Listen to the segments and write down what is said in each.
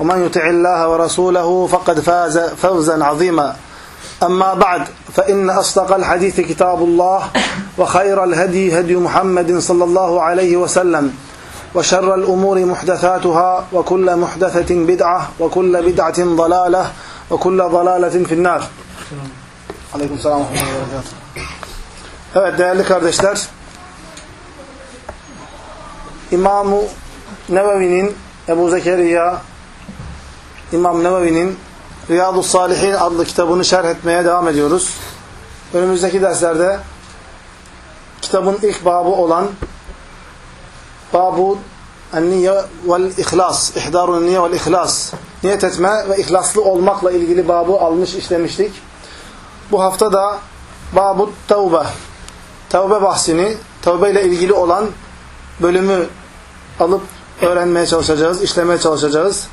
ومن يطع الله ورسوله فقد فاز فوزا عظيما أما بعد فإن أصدق الحديث كتاب الله وخير الهدي هدي محمد صلى الله عليه وسلم وشر الأمور محدثاتها وكل محدثة بدعة وكل بدعة ضلالة وكل ضلالة في النار Aleyküm selam. Evet değerli kardeşler. İmam-ı Nevevi'nin Ebu Zekeriya İmam Nevevi'nin Riyadu Salihin adlı kitabını şerh etmeye devam ediyoruz. Önümüzdeki derslerde kitabın ilk babı olan Babu Niye vel İhlas, İhdarun Niye vel İhlas, niyet etme ve ihlaslı olmakla ilgili babı almış işlemiştik. Bu hafta da Babu Tevbe, Tevbe bahsini, tevbe ile ilgili olan bölümü alıp öğrenmeye çalışacağız, işlemeye çalışacağız.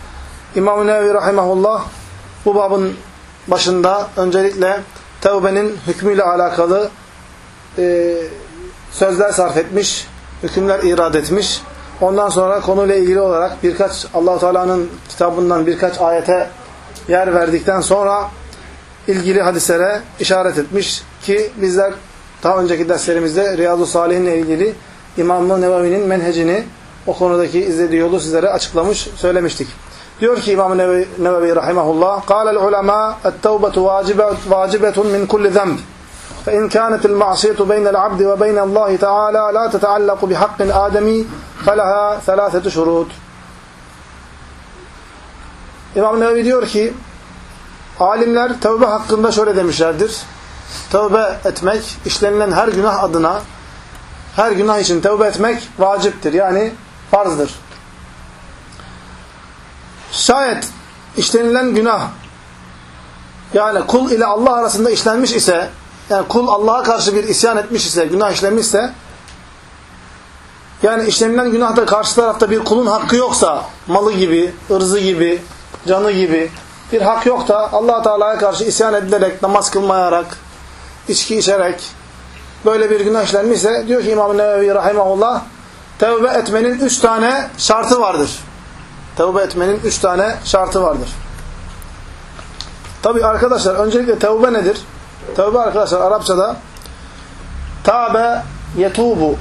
İmam-ı Nevevi Rahimahullah bu babın başında öncelikle tevbenin hükmüyle alakalı e, sözler sarf etmiş, hükümler irad etmiş. Ondan sonra konuyla ilgili olarak birkaç allah Teala'nın kitabından birkaç ayete yer verdikten sonra ilgili hadislere işaret etmiş ki bizler daha önceki derslerimizde Riyazu Salih'in ilgili İmam-ı Nevevi'nin menhecini o konudaki izlediği yolu sizlere açıklamış, söylemiştik. Diyor ki İmam-ı Nevevi, Nevevi Rahimahullah قال العلماء التوبة واجبة من كل ذنب فإن كانت المعصية بين العبد وبين الله تعالى لا تتعلق بحق آدمي فلها ثلاثة شروط İmam Nevevi diyor ki alimler tövbe hakkında şöyle demişlerdir. Tövbe etmek, işlenilen her günah adına her günah için tövbe etmek vaciptir. Yani farzdır. Şayet işlenilen günah yani kul ile Allah arasında işlenmiş ise yani kul Allah'a karşı bir isyan etmiş ise, günah işlemişse yani işlenilen günahda karşı tarafta bir kulun hakkı yoksa malı gibi, ırzı gibi, canı gibi bir hak yok da allah Teala'ya karşı isyan edilerek, namaz kılmayarak, içki içerek böyle bir günah işlenmişse diyor ki İmam-ı Nevevi Rahimahullah tevbe etmenin üç tane şartı vardır. Tevbe etmenin üç tane şartı vardır. Tabi arkadaşlar öncelikle tevbe nedir? Tevbe arkadaşlar Arapçada tabe yetubu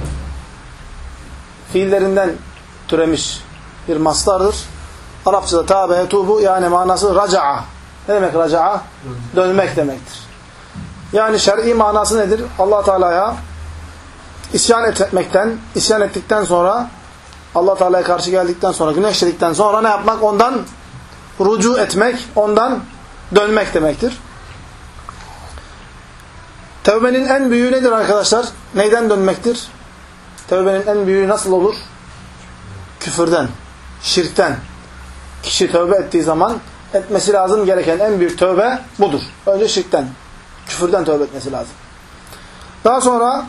fiillerinden türemiş bir maslardır. Arapçada tabe yetubu yani manası raca'a. Ne demek raca'a? Dönmek demektir. Yani şer'i manası nedir? allah Teala'ya isyan etmekten, isyan ettikten sonra allah Teala'ya karşı geldikten sonra, güneşledikten sonra ne yapmak? Ondan rucu etmek, ondan dönmek demektir. Tevbenin en büyüğü nedir arkadaşlar? Neyden dönmektir? Tevbenin en büyüğü nasıl olur? Küfürden, şirkten. Kişi tövbe ettiği zaman etmesi lazım gereken en büyük tövbe budur. Önce şirkten, küfürden tövbe etmesi lazım. Daha sonra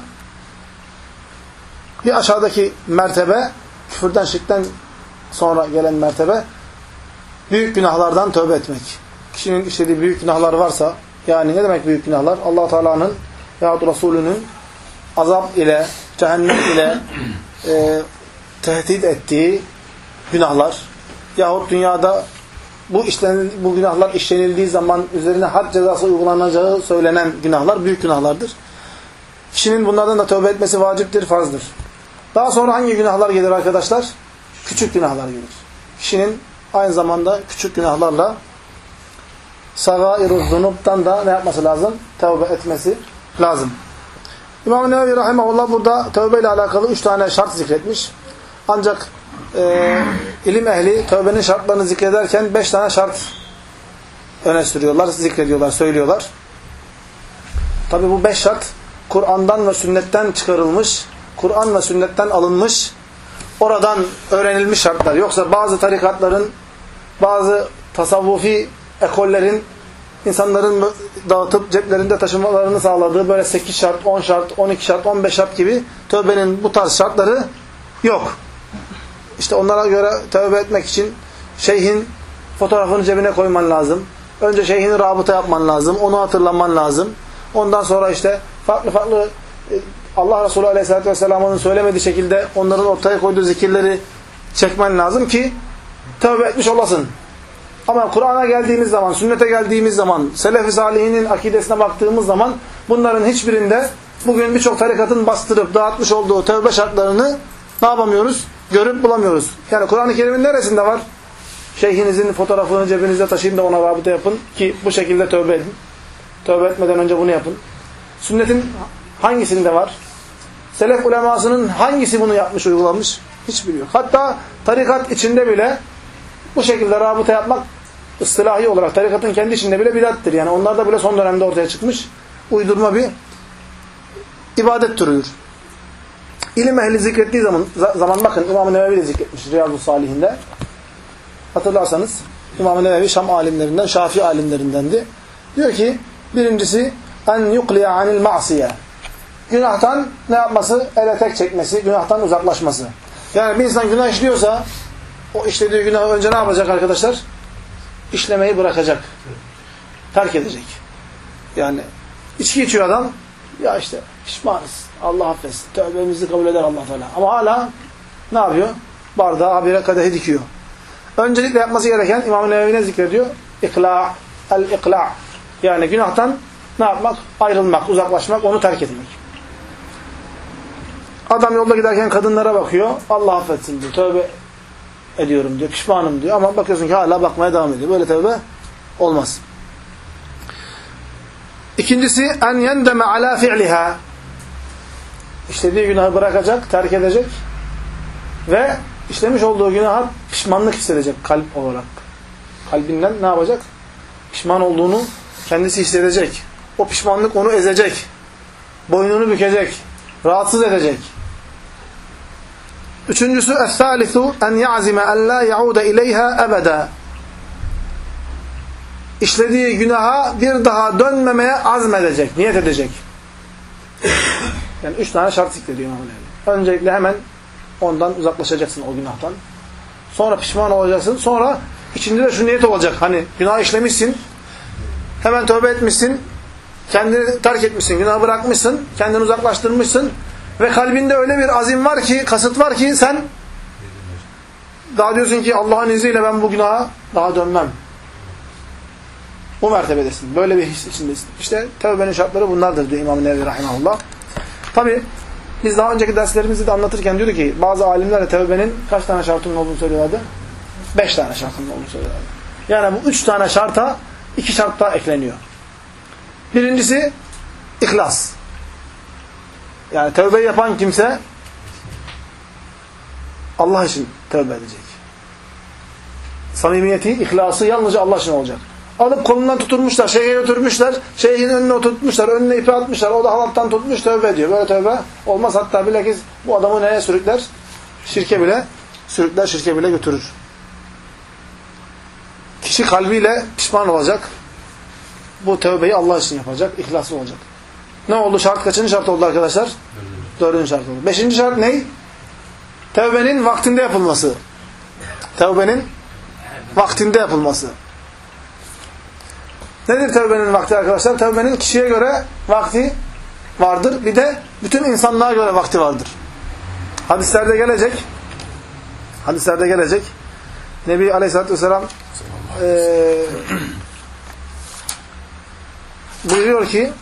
bir aşağıdaki mertebe, küfürden, şirkten sonra gelen mertebe büyük günahlardan tövbe etmek. Kişinin işlediği büyük günahlar varsa, yani ne demek büyük günahlar? allah Teala'nın yahut Resulünün azap ile, cehennem ile e, tehdit ettiği günahlar yahut dünyada bu işlenil, bu günahlar işlenildiği zaman üzerine had cezası uygulanacağı söylenen günahlar büyük günahlardır. Kişinin bunlardan da tövbe etmesi vaciptir, farzdır. Daha sonra hangi günahlar gelir arkadaşlar? Küçük günahlar gelir. Kişinin aynı zamanda küçük günahlarla Sagairuz zunub'tan da ne yapması lazım? Tevbe etmesi lazım. İmam-ı Nevevi Rahimahullah burada tövbe ile alakalı üç tane şart zikretmiş. Ancak e, ilim ehli tövbenin şartlarını zikrederken beş tane şart öne sürüyorlar, zikrediyorlar, söylüyorlar. Tabi bu beş şart Kur'an'dan ve sünnetten çıkarılmış, Kur'an ve sünnetten alınmış, oradan öğrenilmiş şartlar. Yoksa bazı tarikatların, bazı tasavvufi ekollerin insanların dağıtıp ceplerinde taşımalarını sağladığı böyle 8 şart, 10 şart, 12 şart, 15 şart gibi tövbenin bu tarz şartları yok. İşte onlara göre tövbe etmek için şeyhin fotoğrafını cebine koyman lazım. Önce şeyhini rabıta yapman lazım. Onu hatırlaman lazım. Ondan sonra işte farklı farklı e, Allah Resulü Aleyhisselatü Vesselam'ın söylemediği şekilde onların ortaya koyduğu zikirleri çekmen lazım ki tövbe etmiş olasın. Ama Kur'an'a geldiğimiz zaman, sünnete geldiğimiz zaman, selef-i salihinin akidesine baktığımız zaman bunların hiçbirinde bugün birçok tarikatın bastırıp dağıtmış olduğu tövbe şartlarını ne yapamıyoruz? Görüp bulamıyoruz. Yani Kur'an-ı Kerim'in neresinde var? Şeyhinizin fotoğrafını cebinizde taşıyın da ona rabıta yapın ki bu şekilde tövbe edin. Tövbe etmeden önce bunu yapın. Sünnetin hangisinde var? Selef ulemasının hangisi bunu yapmış, uygulamış? Hiçbiri yok. Hatta tarikat içinde bile bu şekilde rabıta yapmak ıslahi olarak tarikatın kendi içinde bile bidattir. Yani onlar da bile son dönemde ortaya çıkmış uydurma bir ibadet türüdür. İlim ehli zikrettiği zaman, zaman bakın İmam-ı Nevevi de zikretmiş Riyadu Salihinde. Hatırlarsanız İmam-ı Nevevi Şam alimlerinden, Şafii alimlerindendi. Diyor ki birincisi en yukliya anil ma'siye. Günahtan ne yapması? Ele tek çekmesi, günahtan uzaklaşması. Yani bir insan günah işliyorsa o işlediği günahı önce ne yapacak arkadaşlar? İşlemeyi bırakacak. Terk edecek. Yani içki içiyor adam. Ya işte pişmanız. Allah affetsin. Tövbemizi kabul eder Allah Teala. Ama hala ne yapıyor? Bardağı habire kadehi dikiyor. Öncelikle yapması gereken İmam-ı Nevevi'ne zikrediyor. İkla, el-ikla. Yani günahtan ne yapmak? Ayrılmak, uzaklaşmak, onu terk etmek. Adam yolda giderken kadınlara bakıyor. Allah affetsin diyor. Tövbe ediyorum diyor. Pişmanım diyor. Ama bakıyorsun ki hala bakmaya devam ediyor. Böyle tövbe olmaz. İkincisi en yendeme ala fi'liha. İşlediği günahı bırakacak, terk edecek ve işlemiş olduğu günaha pişmanlık hissedecek kalp olarak. Kalbinden ne yapacak? Pişman olduğunu kendisi hissedecek. O pişmanlık onu ezecek. Boynunu bükecek. Rahatsız edecek. Üçüncüsü es-salisu en ya'zime en la yaude ileyha ebeda. İşlediği günaha bir daha dönmemeye azmedecek, niyet edecek. Yani üç tane şart zikrediyor İmam Nevi. Öncelikle hemen ondan uzaklaşacaksın o günahtan. Sonra pişman olacaksın. Sonra içinde de şu niyet olacak. Hani günah işlemişsin. Hemen tövbe etmişsin. Kendini terk etmişsin. Günahı bırakmışsın. Kendini uzaklaştırmışsın. Ve kalbinde öyle bir azim var ki, kasıt var ki sen daha diyorsun ki Allah'ın izniyle ben bu günaha daha dönmem. Bu mertebedesin. Böyle bir his içindesin. İşte tevbenin şartları bunlardır diyor İmam-ı Nevi Rahimahullah. Tabi biz daha önceki derslerimizde de anlatırken diyordu ki bazı alimler de tevbenin kaç tane şartının olduğunu söylüyorlardı? Beş tane şartının olduğunu söylüyorlardı. Yani bu üç tane şarta iki şart daha ekleniyor. Birincisi ihlas. Yani tövbe yapan kimse Allah için tövbe edecek. Samimiyeti, ihlası yalnızca Allah için olacak. Alıp kolundan tutulmuşlar, şeyhe götürmüşler, şeyhin önüne oturtmuşlar, önüne ipi atmışlar, o da halattan tutmuş tövbe ediyor. Böyle tövbe olmaz. Hatta bilakis bu adamı neye sürükler? Şirke bile, sürükler, şirke bile götürür. Kişi kalbiyle pişman olacak. Bu tövbeyi Allah için yapacak, ihlaslı olacak. Ne oldu? Şart kaçıncı şart oldu arkadaşlar? Dördüncü şart oldu. Beşinci şart ne? Tevbenin vaktinde yapılması. Tevbenin vaktinde yapılması. Nedir tevbenin vakti arkadaşlar? Tevbenin kişiye göre vakti vardır. Bir de bütün insanlığa göre vakti vardır. Hadislerde gelecek. Hadislerde gelecek. Nebi Aleyhisselatü Vesselam e, buyuruyor ki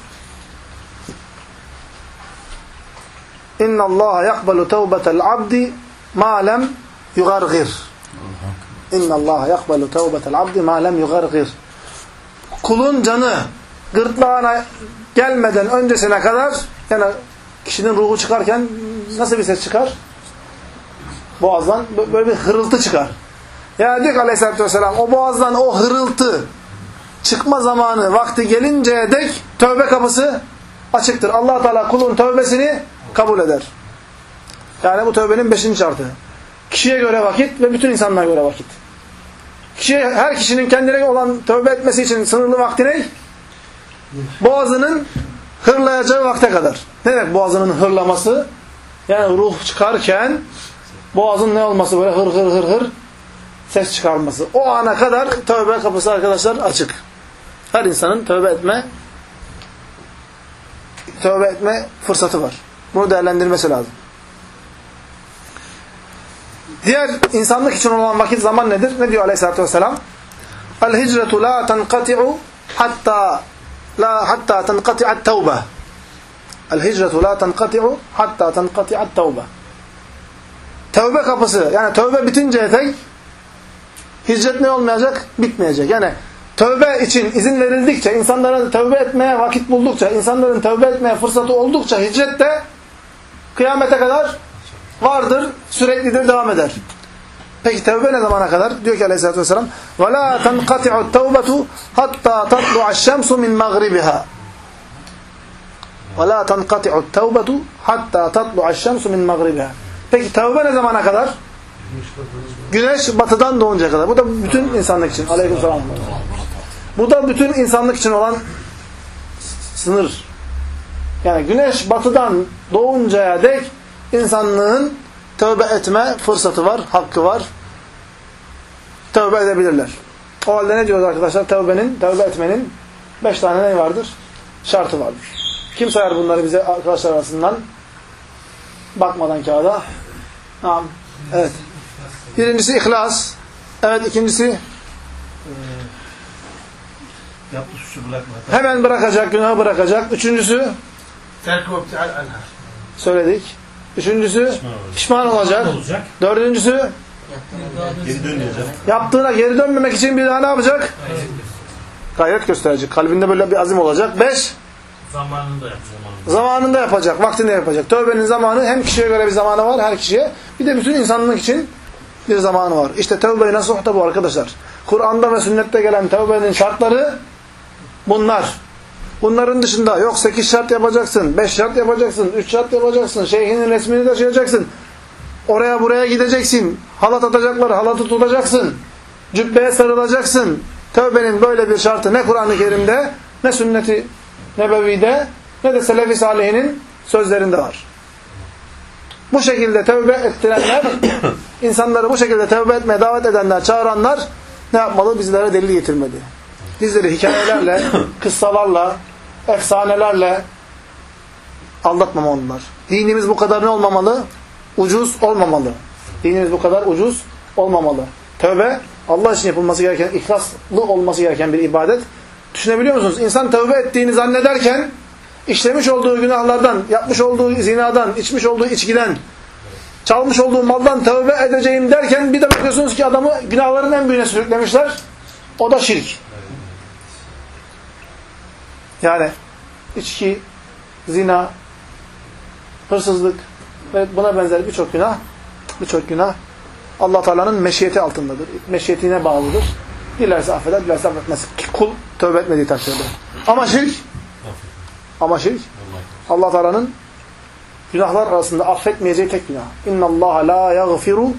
İnna Allah yakbalu tevbetel abdi ma lem yugargir. İnna Allah yakbalu tevbetel abdi ma lem yugargir. kulun canı gırtlağına gelmeden öncesine kadar yani kişinin ruhu çıkarken nasıl bir ses çıkar? Boğazdan böyle bir hırıltı çıkar. Yani diyor ki aleyhissalatü vesselam o boğazdan o hırıltı çıkma zamanı vakti gelinceye dek tövbe kapısı açıktır. allah Teala kulun tövbesini kabul eder. Yani bu tövbenin beşinci şartı. Kişiye göre vakit ve bütün insanlara göre vakit. Kişiye, her kişinin kendine olan tövbe etmesi için sınırlı vakti ne? Boğazının hırlayacağı vakte kadar. Ne demek boğazının hırlaması? Yani ruh çıkarken boğazın ne olması böyle hır hır hır hır ses çıkarması. O ana kadar tövbe kapısı arkadaşlar açık. Her insanın tövbe etme tövbe etme fırsatı var. Bunu değerlendirmesi lazım. Diğer insanlık için olan vakit zaman nedir? Ne diyor Aleyhisselatü Vesselam? El hicretu la tenqati'u hatta la hatta tenqati'at tevbe. El hicretu la tenqati'u hatta tenqati'at tevbe. Tevbe kapısı yani tövbe bitinceye tek hicret ne olmayacak? Bitmeyecek. Yani tövbe için izin verildikçe, insanların tövbe etmeye vakit buldukça, insanların tövbe etmeye fırsatı oldukça hicret de kıyamete kadar vardır, süreklidir, devam eder. Peki tevbe ne zamana kadar? Diyor ki aleyhissalatü vesselam وَلَا تَنْقَطِعُ التَّوْبَةُ حَتَّى تَطْلُعَ الشَّمْسُ مِنْ مَغْرِبِهَا وَلَا تَنْقَطِعُ التَّوْبَةُ حَتَّى تَطْلُعَ الشَّمْسُ مِنْ مَغْرِبِهَا Peki tevbe ne zamana kadar? Güneş batıdan doğuncaya kadar. Bu da bütün insanlık için. Aleykümselam. Bu da bütün insanlık için olan sınır. Yani güneş batıdan doğuncaya dek insanlığın tövbe etme fırsatı var, hakkı var. Tövbe edebilirler. O halde ne diyoruz arkadaşlar? Tövbenin, tövbe etmenin beş tane ne vardır? Şartı vardır. Kim sayar bunları bize arkadaşlar arasından? Bakmadan kağıda. Tamam. Evet. Birincisi ihlas. Evet ikincisi Yaptığı suçu bırakmadan. hemen bırakacak, günahı bırakacak. Üçüncüsü söyledik. Üçüncüsü pişman olacak. olacak. Dördüncüsü Geri dönmeyecek. yaptığına geri dönmemek için bir daha ne yapacak? Gayret gösterecek. Kalbinde böyle bir azim olacak. Beş, Zamanında yap zamanında. zamanında yapacak, vaktinde yapacak. Tövbenin zamanı hem kişiye göre bir zamanı var, her kişiye. Bir de bütün insanlık için bir zamanı var. İşte tövbe-i nasuh da bu arkadaşlar. Kur'an'da ve sünnette gelen tövbenin şartları bunlar. Bunların dışında yok 8 şart yapacaksın, 5 şart yapacaksın, 3 şart yapacaksın, şeyhinin resmini taşıyacaksın. Oraya buraya gideceksin. Halat atacaklar, halatı tutacaksın. Cübbeye sarılacaksın. Tövbenin böyle bir şartı ne Kur'an-ı Kerim'de, ne sünnet-i nebevide, ne de Selefi Salihinin sözlerinde var. Bu şekilde tövbe ettirenler, insanları bu şekilde tövbe etmeye davet edenler, çağıranlar ne yapmalı? Bizlere delil getirmeli. Bizleri hikayelerle, kıssalarla, efsanelerle aldatmamalılar. Dinimiz bu kadar ne olmamalı? Ucuz olmamalı. Dinimiz bu kadar ucuz olmamalı. Tövbe Allah için yapılması gereken, ihlaslı olması gereken bir ibadet. Düşünebiliyor musunuz? İnsan tövbe ettiğini zannederken işlemiş olduğu günahlardan, yapmış olduğu zinadan, içmiş olduğu içkiden, çalmış olduğu maldan tövbe edeceğim derken bir de bakıyorsunuz ki adamı günahların en büyüğüne sürüklemişler. O da şirk. Yani içki, zina, hırsızlık ve buna benzer birçok günah, birçok günah Allah Teala'nın meşiyeti altındadır. Meşiyetine bağlıdır. Dilerse affeder, dilerse affetmez. Kul tövbe etmediği takdirde. Ama şirk ama şirk Allah Teala'nın günahlar arasında affetmeyeceği tek günah. İnna Allah la yaghfiru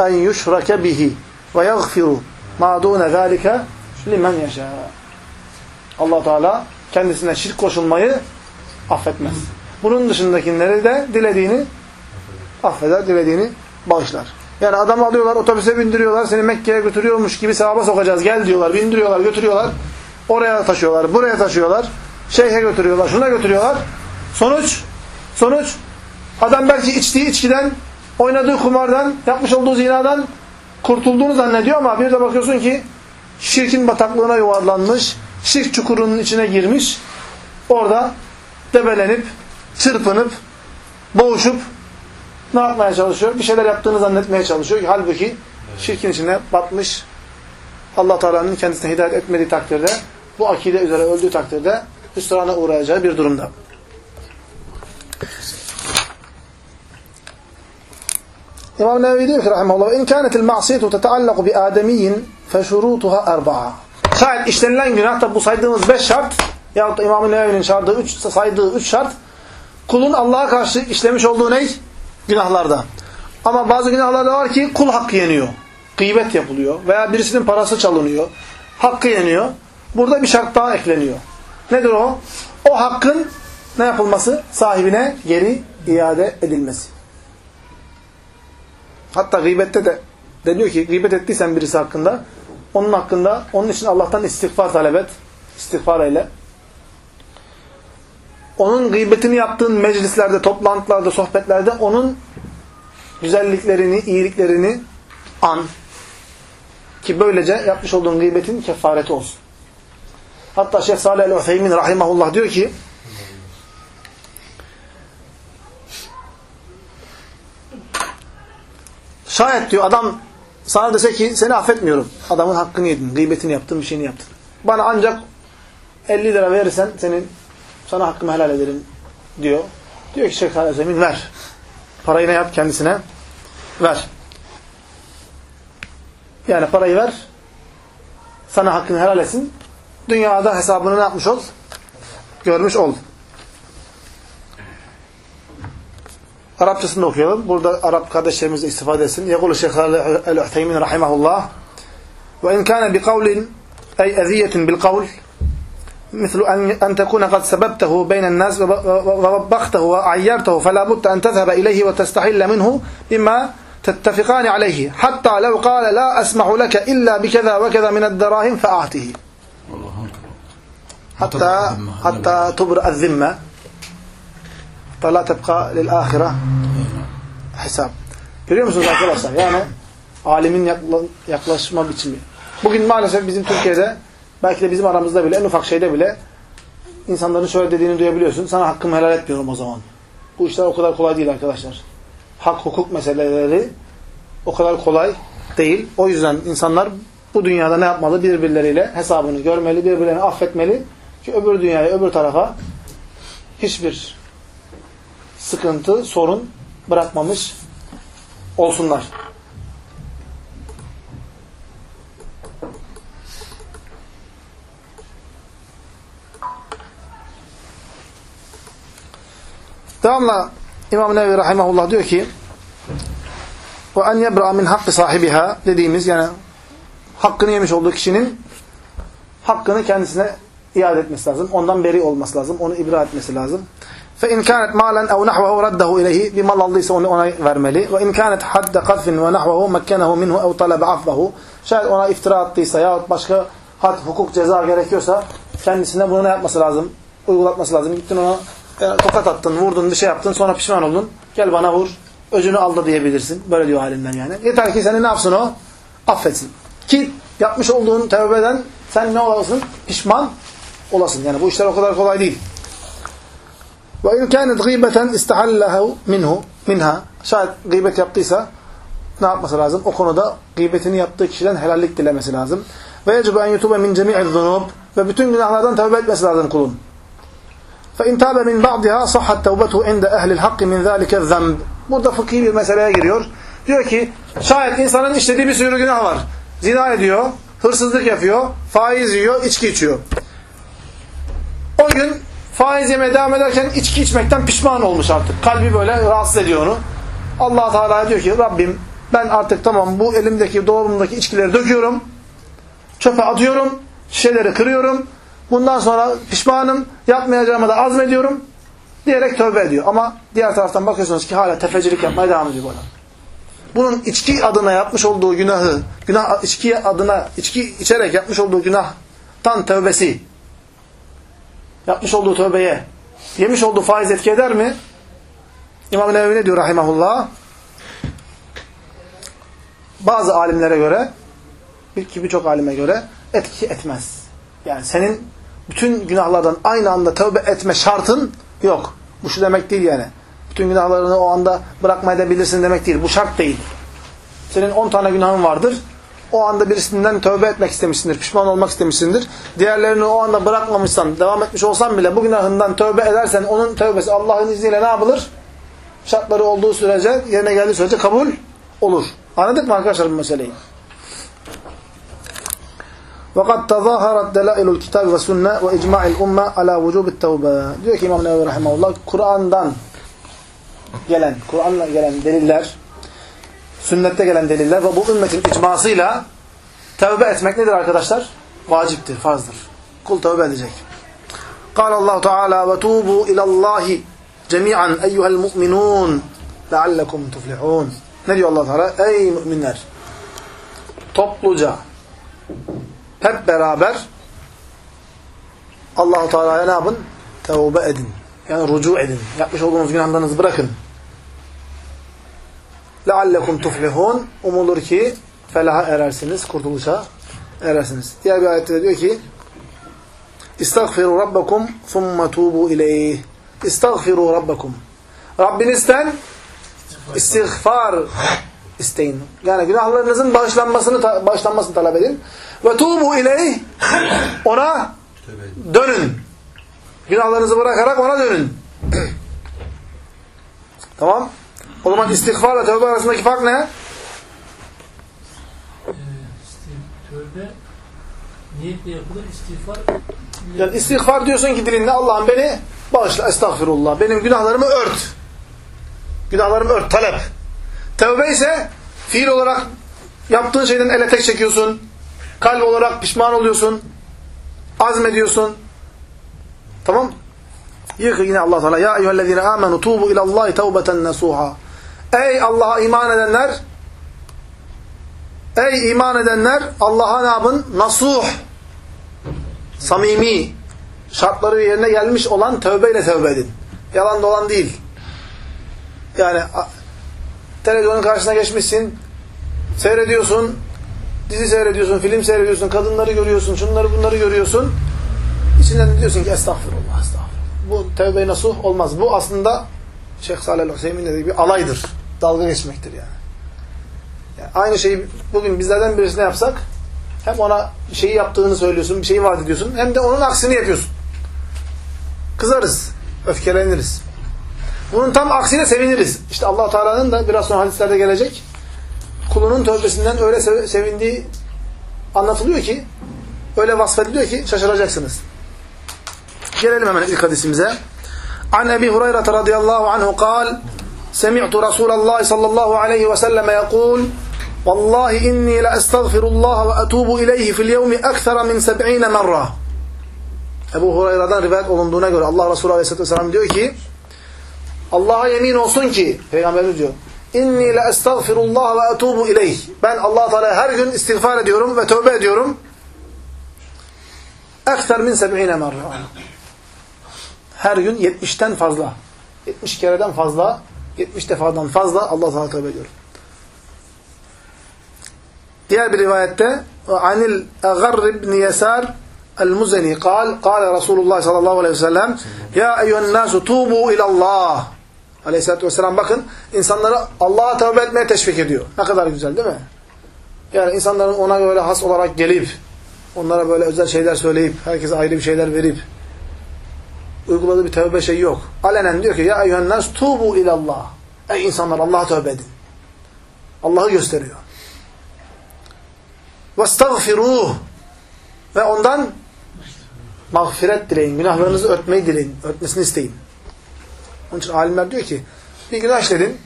en yushrake bihi ve yaghfiru ma dun zalika limen yasha. Allah Teala kendisine şirk koşulmayı affetmez. Bunun dışındakileri de dilediğini affeder, dilediğini bağışlar. Yani adamı alıyorlar, otobüse bindiriyorlar, seni Mekke'ye götürüyormuş gibi sevaba sokacağız. Gel diyorlar, bindiriyorlar, götürüyorlar. Oraya taşıyorlar, buraya taşıyorlar. Şeyhe götürüyorlar, şuna götürüyorlar. Sonuç, sonuç adam belki içtiği içkiden, oynadığı kumardan, yapmış olduğu zinadan kurtulduğunu zannediyor ama bir de bakıyorsun ki şirkin bataklığına yuvarlanmış, şirk çukurunun içine girmiş. Orada debelenip, çırpınıp, boğuşup ne yapmaya çalışıyor? Bir şeyler yaptığını zannetmeye çalışıyor. Halbuki şirkin içine batmış. Allah Teala'nın kendisine hidayet etmediği takdirde bu akide üzere öldüğü takdirde hüsrana uğrayacağı bir durumda. İmam Nevevi diyor ki rahimahullah in kânetil ma'siyetu teteallaku bi ademiyyin feşurutuha erba'a. Şayet işlenilen günah da bu saydığımız beş şart yahut da İmam Nevevi'nin saydığı üç, saydığı üç şart kulun Allah'a karşı işlemiş olduğu ne? Günahlarda. Ama bazı günahlar da var ki kul hakkı yeniyor. Gıybet yapılıyor veya birisinin parası çalınıyor. Hakkı yeniyor. Burada bir şart daha ekleniyor. Nedir o? O hakkın ne yapılması? Sahibine geri iade edilmesi. Hatta gıybette de deniyor ki gıybet ettiysen birisi hakkında onun hakkında onun için Allah'tan istiğfar talep et. İstiğfar eyle. Onun gıybetini yaptığın meclislerde, toplantılarda, sohbetlerde onun güzelliklerini, iyiliklerini an. Ki böylece yapmış olduğun gıybetin kefareti olsun. Hatta Şeyh Salih el-Utheymin rahimahullah diyor ki Şayet diyor adam sana dese ki seni affetmiyorum. Adamın hakkını yedin, gıybetini yaptın, bir şeyini yaptın. Bana ancak 50 lira verirsen senin sana hakkımı helal ederim diyor. Diyor ki Şeyh Aleyhisselam ver. Parayı ne yap kendisine? Ver. Yani parayı ver. Sana hakkını helal etsin. Dünyada hesabını ne yapmış ol? Görmüş ol. Arapçasını okuyalım. Burada Arap kardeşlerimiz de istifade etsin. Yekulu Şeyh el-Uthaymin rahimahullah ve in kana bi kavlin ay eziyetin bil kavl مثل أن أن تكون قد سببته بين الناس ووبخته وعيرته فلا بد أن تذهب إليه وتستحل منه بما تتفقان عليه حتى لو قال لا أسمح لك إلا بكذا وكذا من الدراهم فأعطه حتى حتى تبرأ الذمة hatta la tebka lil ahire hesap. Görüyor musunuz arkadaşlar? Yani alimin yaklaşma biçimi. Bugün maalesef bizim Türkiye'de belki de bizim aramızda bile en ufak şeyde bile insanların şöyle dediğini duyabiliyorsun. Sana hakkımı helal etmiyorum o zaman. Bu işler o kadar kolay değil arkadaşlar. Hak hukuk meseleleri o kadar kolay değil. O yüzden insanlar bu dünyada ne yapmalı? Birbirleriyle hesabını görmeli, birbirlerini affetmeli ki öbür dünyaya, öbür tarafa hiçbir sıkıntı, sorun bırakmamış olsunlar. Devamla İmam Nevi Rahimahullah diyor ki ve en yebra min hakkı sahibiha dediğimiz yani hakkını yemiş olduğu kişinin hakkını kendisine iade etmesi lazım. Ondan beri olması lazım. Onu ibra etmesi lazım. Fe in kanet malen ev nahvehu raddehu ileyhi bir mal aldıysa onu ona vermeli. Ve in kanet hadde kadfin ve nahvehu mekkenehu minhu ev talebe afvehu. Şayet ona iftira attıysa yahut başka had, hukuk, ceza gerekiyorsa kendisine bunu ne yapması lazım? Uygulatması lazım. Gittin ona tokat attın, vurdun, bir şey yaptın, sonra pişman oldun. Gel bana vur, öcünü al da diyebilirsin. Böyle diyor halinden yani. Yeter ki seni ne yapsın o? Affetsin. Ki yapmış olduğun tevbeden sen ne olasın? Pişman olasın. Yani bu işler o kadar kolay değil. Ve in kânet gıybeten istehallehu minhu, minha. Şayet gıybet yaptıysa ne yapması lazım? O konuda gıybetini yaptığı kişiden helallik dilemesi lazım. Ve yecibu en yutube min cemi'i zunub. Ve bütün günahlardan tövbe etmesi lazım kulun. Fe in tâbe min ba'diha sahhat tevbetu inde ehlil hakki min zâlike zemb. Burada fıkhi bir meseleye giriyor. Diyor ki şayet insanın işlediği bir sürü günah var. Zina ediyor, hırsızlık yapıyor, faiz yiyor, içki içiyor. O gün faiz yemeye devam ederken içki içmekten pişman olmuş artık. Kalbi böyle rahatsız ediyor onu. allah Teala diyor ki, Rabbim ben artık tamam bu elimdeki, dolabımdaki içkileri döküyorum, çöpe atıyorum, şişeleri kırıyorum, Bundan sonra pişmanım, yapmayacağıma da azmediyorum diyerek tövbe ediyor. Ama diğer taraftan bakıyorsunuz ki hala tefecilik yapmaya devam ediyor bu adam. Bunun içki adına yapmış olduğu günahı, günah içki adına içki içerek yapmış olduğu günahtan tövbesi, yapmış olduğu tövbeye, yemiş olduğu faiz etki eder mi? İmam Nevevi ne diyor rahimahullah? Bazı alimlere göre, ki birçok alime göre etki etmez. Yani senin bütün günahlardan aynı anda tövbe etme şartın yok. Bu şu demek değil yani. Bütün günahlarını o anda bırakmaya da bilirsin demek değil. Bu şart değil. Senin 10 tane günahın vardır o anda birisinden tövbe etmek istemişsindir, pişman olmak istemişsindir. Diğerlerini o anda bırakmamışsan, devam etmiş olsan bile bu günahından tövbe edersen onun tövbesi Allah'ın izniyle ne yapılır? Şartları olduğu sürece, yerine geldiği sürece kabul olur. Anladık mı arkadaşlar bu meseleyi? وَقَدْ تَظَاهَرَتْ دَلَائِلُ الْكِتَابِ وَسُنَّةِ وَاِجْمَعِ الْاُمَّةِ عَلَى وُجُوبِ التَّوْبَةِ Diyor ki İmam Nevevi Rahimahullah, Kur'an'dan gelen, Kur'an'la gelen deliller, sünnette gelen deliller ve bu ümmetin icmasıyla tevbe etmek nedir arkadaşlar? Vaciptir, farzdır. Kul tevbe edecek. قال الله تعالى وتوبوا إلى الله جميعا أيها المؤمنون لعلكم تفلحون Ne diyor Allah Teala? Ey müminler! Topluca hep beraber Allah Teala'ya ne yapın? Tevbe edin. Yani rucu edin. Yapmış olduğunuz günahlarınızı bırakın. لَعَلَّكُمْ تُفْلِحُونَ Umulur ki felaha erersiniz, kurtuluşa erersiniz. Diğer bir ayette de diyor ki İstagfiru rabbakum thumma tubu ileyh. İstagfiru rabbakum. Rabbinizden istiğfar isteyin. Yani günahlarınızın bağışlanmasını bağışlanmasını talep edin. Ve tubu ileyh. Ona dönün. Günahlarınızı bırakarak ona dönün. tamam? O zaman istiğfarla tövbe arasındaki fark ne? İşte tövbe niyetle yapılır, istiğfar Yani istiğfar diyorsun ki dilinde Allah'ım beni bağışla, estağfirullah. Benim günahlarımı ört. Günahlarımı ört, talep. Tevbe ise fiil olarak yaptığın şeyden ele tek çekiyorsun. Kalp olarak pişman oluyorsun. Azmediyorsun. Tamam? Diyor ki yine Allah Teala ya eyyühellezine amenu tubu ilallahi tevbeten nasuha. Ey Allah'a iman edenler Ey iman edenler Allah'a ne? Nasuh. Samimi. Şartları yerine gelmiş olan tövbeyle tövbe edin. Yalan dolan değil. Yani televizyonun karşısına geçmişsin, seyrediyorsun, dizi seyrediyorsun, film seyrediyorsun, kadınları görüyorsun, şunları bunları görüyorsun. İçinden diyorsun ki estağfurullah, estağfurullah. Bu tevbe nasuh olmaz. Bu aslında Şeyh Salih Hüseyin dediği bir alaydır. Dalga geçmektir yani. yani. Aynı şeyi bugün bizlerden birisine yapsak hem ona şeyi yaptığını söylüyorsun, bir şeyi vaat ediyorsun hem de onun aksini yapıyorsun. Kızarız, öfkeleniriz. Bunun tam aksine seviniriz. İşte allah Teala'nın da biraz sonra hadislerde gelecek kulunun tövbesinden öyle sevindiği anlatılıyor ki öyle vasfediliyor ki şaşıracaksınız. Gelelim hemen ilk hadisimize. An Ebi Hureyre radıyallahu anhu kal Semi'tu Resulallah sallallahu aleyhi ve selleme yekul Vallahi inni la estağfirullah ve etubu ileyhi fil yevmi ekthera min seb'ine merra. Ebu Hureyre'den rivayet olunduğuna göre Allah Resulü aleyhisselatü vesselam diyor ki Allah'a yemin olsun ki Peygamberimiz diyor İnni la estağfirullah ve etubu ileyh. Ben Allah Teala her gün istiğfar ediyorum ve tövbe ediyorum. Ekser min seb'ine merra. Her gün 70'ten fazla. 70 kereden fazla, 70 defadan fazla Allah sana tövbe ediyorum. Diğer bir rivayette anil agarr ibn yesar el-muzeni kal kal Resulullah sallallahu aleyhi ve sellem ya eyyühen nasu tuğbu ilallah aleyhissalatü vesselam bakın insanları Allah'a tövbe etmeye teşvik ediyor. Ne kadar güzel değil mi? Yani insanların ona böyle has olarak gelip onlara böyle özel şeyler söyleyip herkese ayrı bir şeyler verip uyguladığı bir tövbe şey yok. Alenen diyor ki ya eyyühennâs tuğbu ilallah. Ey insanlar Allah'a tövbe edin. Allah'ı gösteriyor. Vestagfiruh. Ve ondan mağfiret dileyin. Günahlarınızı örtmeyi dileyin. Örtmesini isteyin. Onun için alimler diyor ki bir günah işledin.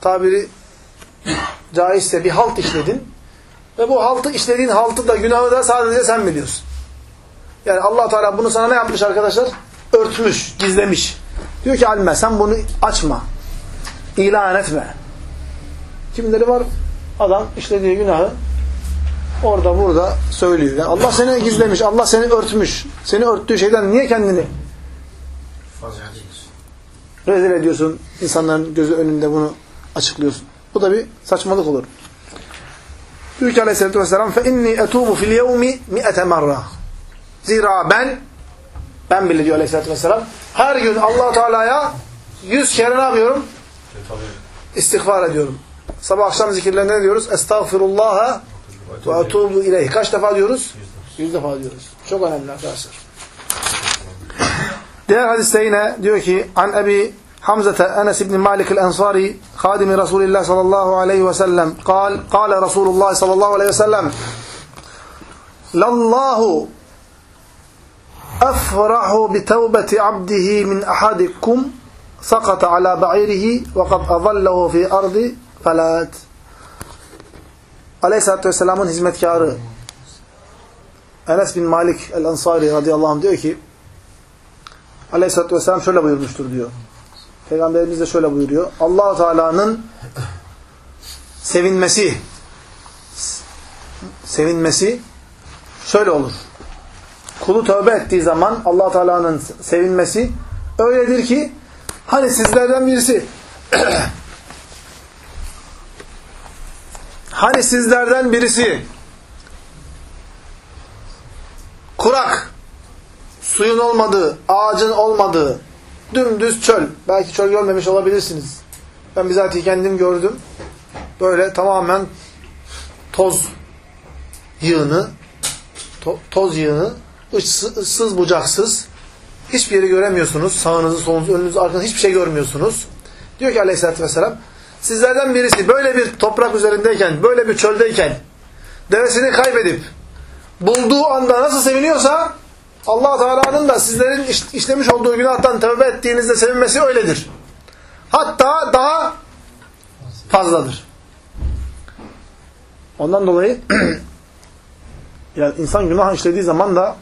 Tabiri caizse bir halt işledin. Ve bu haltı işlediğin haltı da günahı da sadece sen biliyorsun. Yani allah Teala bunu sana ne yapmış arkadaşlar? Örtmüş, gizlemiş. Diyor ki alimler sen bunu açma. ilan etme. Kimleri var? Adam işlediği günahı orada burada söylüyor. Yani Allah seni gizlemiş, Allah seni örtmüş. Seni örttüğü şeyden niye kendini rezil ediyorsun? İnsanların gözü önünde bunu açıklıyorsun. Bu da bir saçmalık olur. Diyor ki aleyhissalatü vesselam فَاِنِّي اَتُوبُ فِي الْيَوْمِ مِئَةَ مَرَّةً Zira ben ben bile diyor aleyhissalatü vesselam her gün allah Teala'ya yüz kere ne yapıyorum? İstiğfar ediyorum. Sabah akşam zikirlerinde ne diyoruz? Estağfirullah'a ve etubu ileyh. Kaç defa diyoruz? Yüz defa diyoruz. Çok önemli arkadaşlar. Diğer hadiste yine diyor ki An Ebi Hamzete Enes İbni Malik el-Ensari Hadimi Resulillah sallallahu aleyhi ve sellem Kale Resulullah sallallahu aleyhi ve sellem Lallahu efrahu bi tevbeti abdihi min ahadikum sakata ala ba'irihi ve kad azallahu fi ardi felat Aleyhisselatü Vesselam'ın hizmetkarı Enes bin Malik el-Ansari radıyallahu anh diyor ki Aleyhisselatü Vesselam şöyle buyurmuştur diyor. Peygamberimiz de şöyle buyuruyor. allah Teala'nın sevinmesi sevinmesi şöyle olur. Kulu tövbe ettiği zaman allah Teala'nın sevinmesi öyledir ki hani sizlerden birisi hani sizlerden birisi kurak suyun olmadığı, ağacın olmadığı, dümdüz çöl. Belki çöl görmemiş olabilirsiniz. Ben bizatihi kendim gördüm. Böyle tamamen toz yığını, to toz yığını, ıssız bucaksız, hiçbir yeri göremiyorsunuz. Sağınızı, solunuzu, önünüzü, arkanızı hiçbir şey görmüyorsunuz. Diyor ki aleyhissalatü vesselam, sizlerden birisi böyle bir toprak üzerindeyken, böyle bir çöldeyken, devesini kaybedip, bulduğu anda nasıl seviniyorsa, allah Teala'nın da sizlerin işlemiş olduğu günahtan tövbe ettiğinizde sevinmesi öyledir. Hatta daha fazladır. Ondan dolayı yani insan günah işlediği zaman da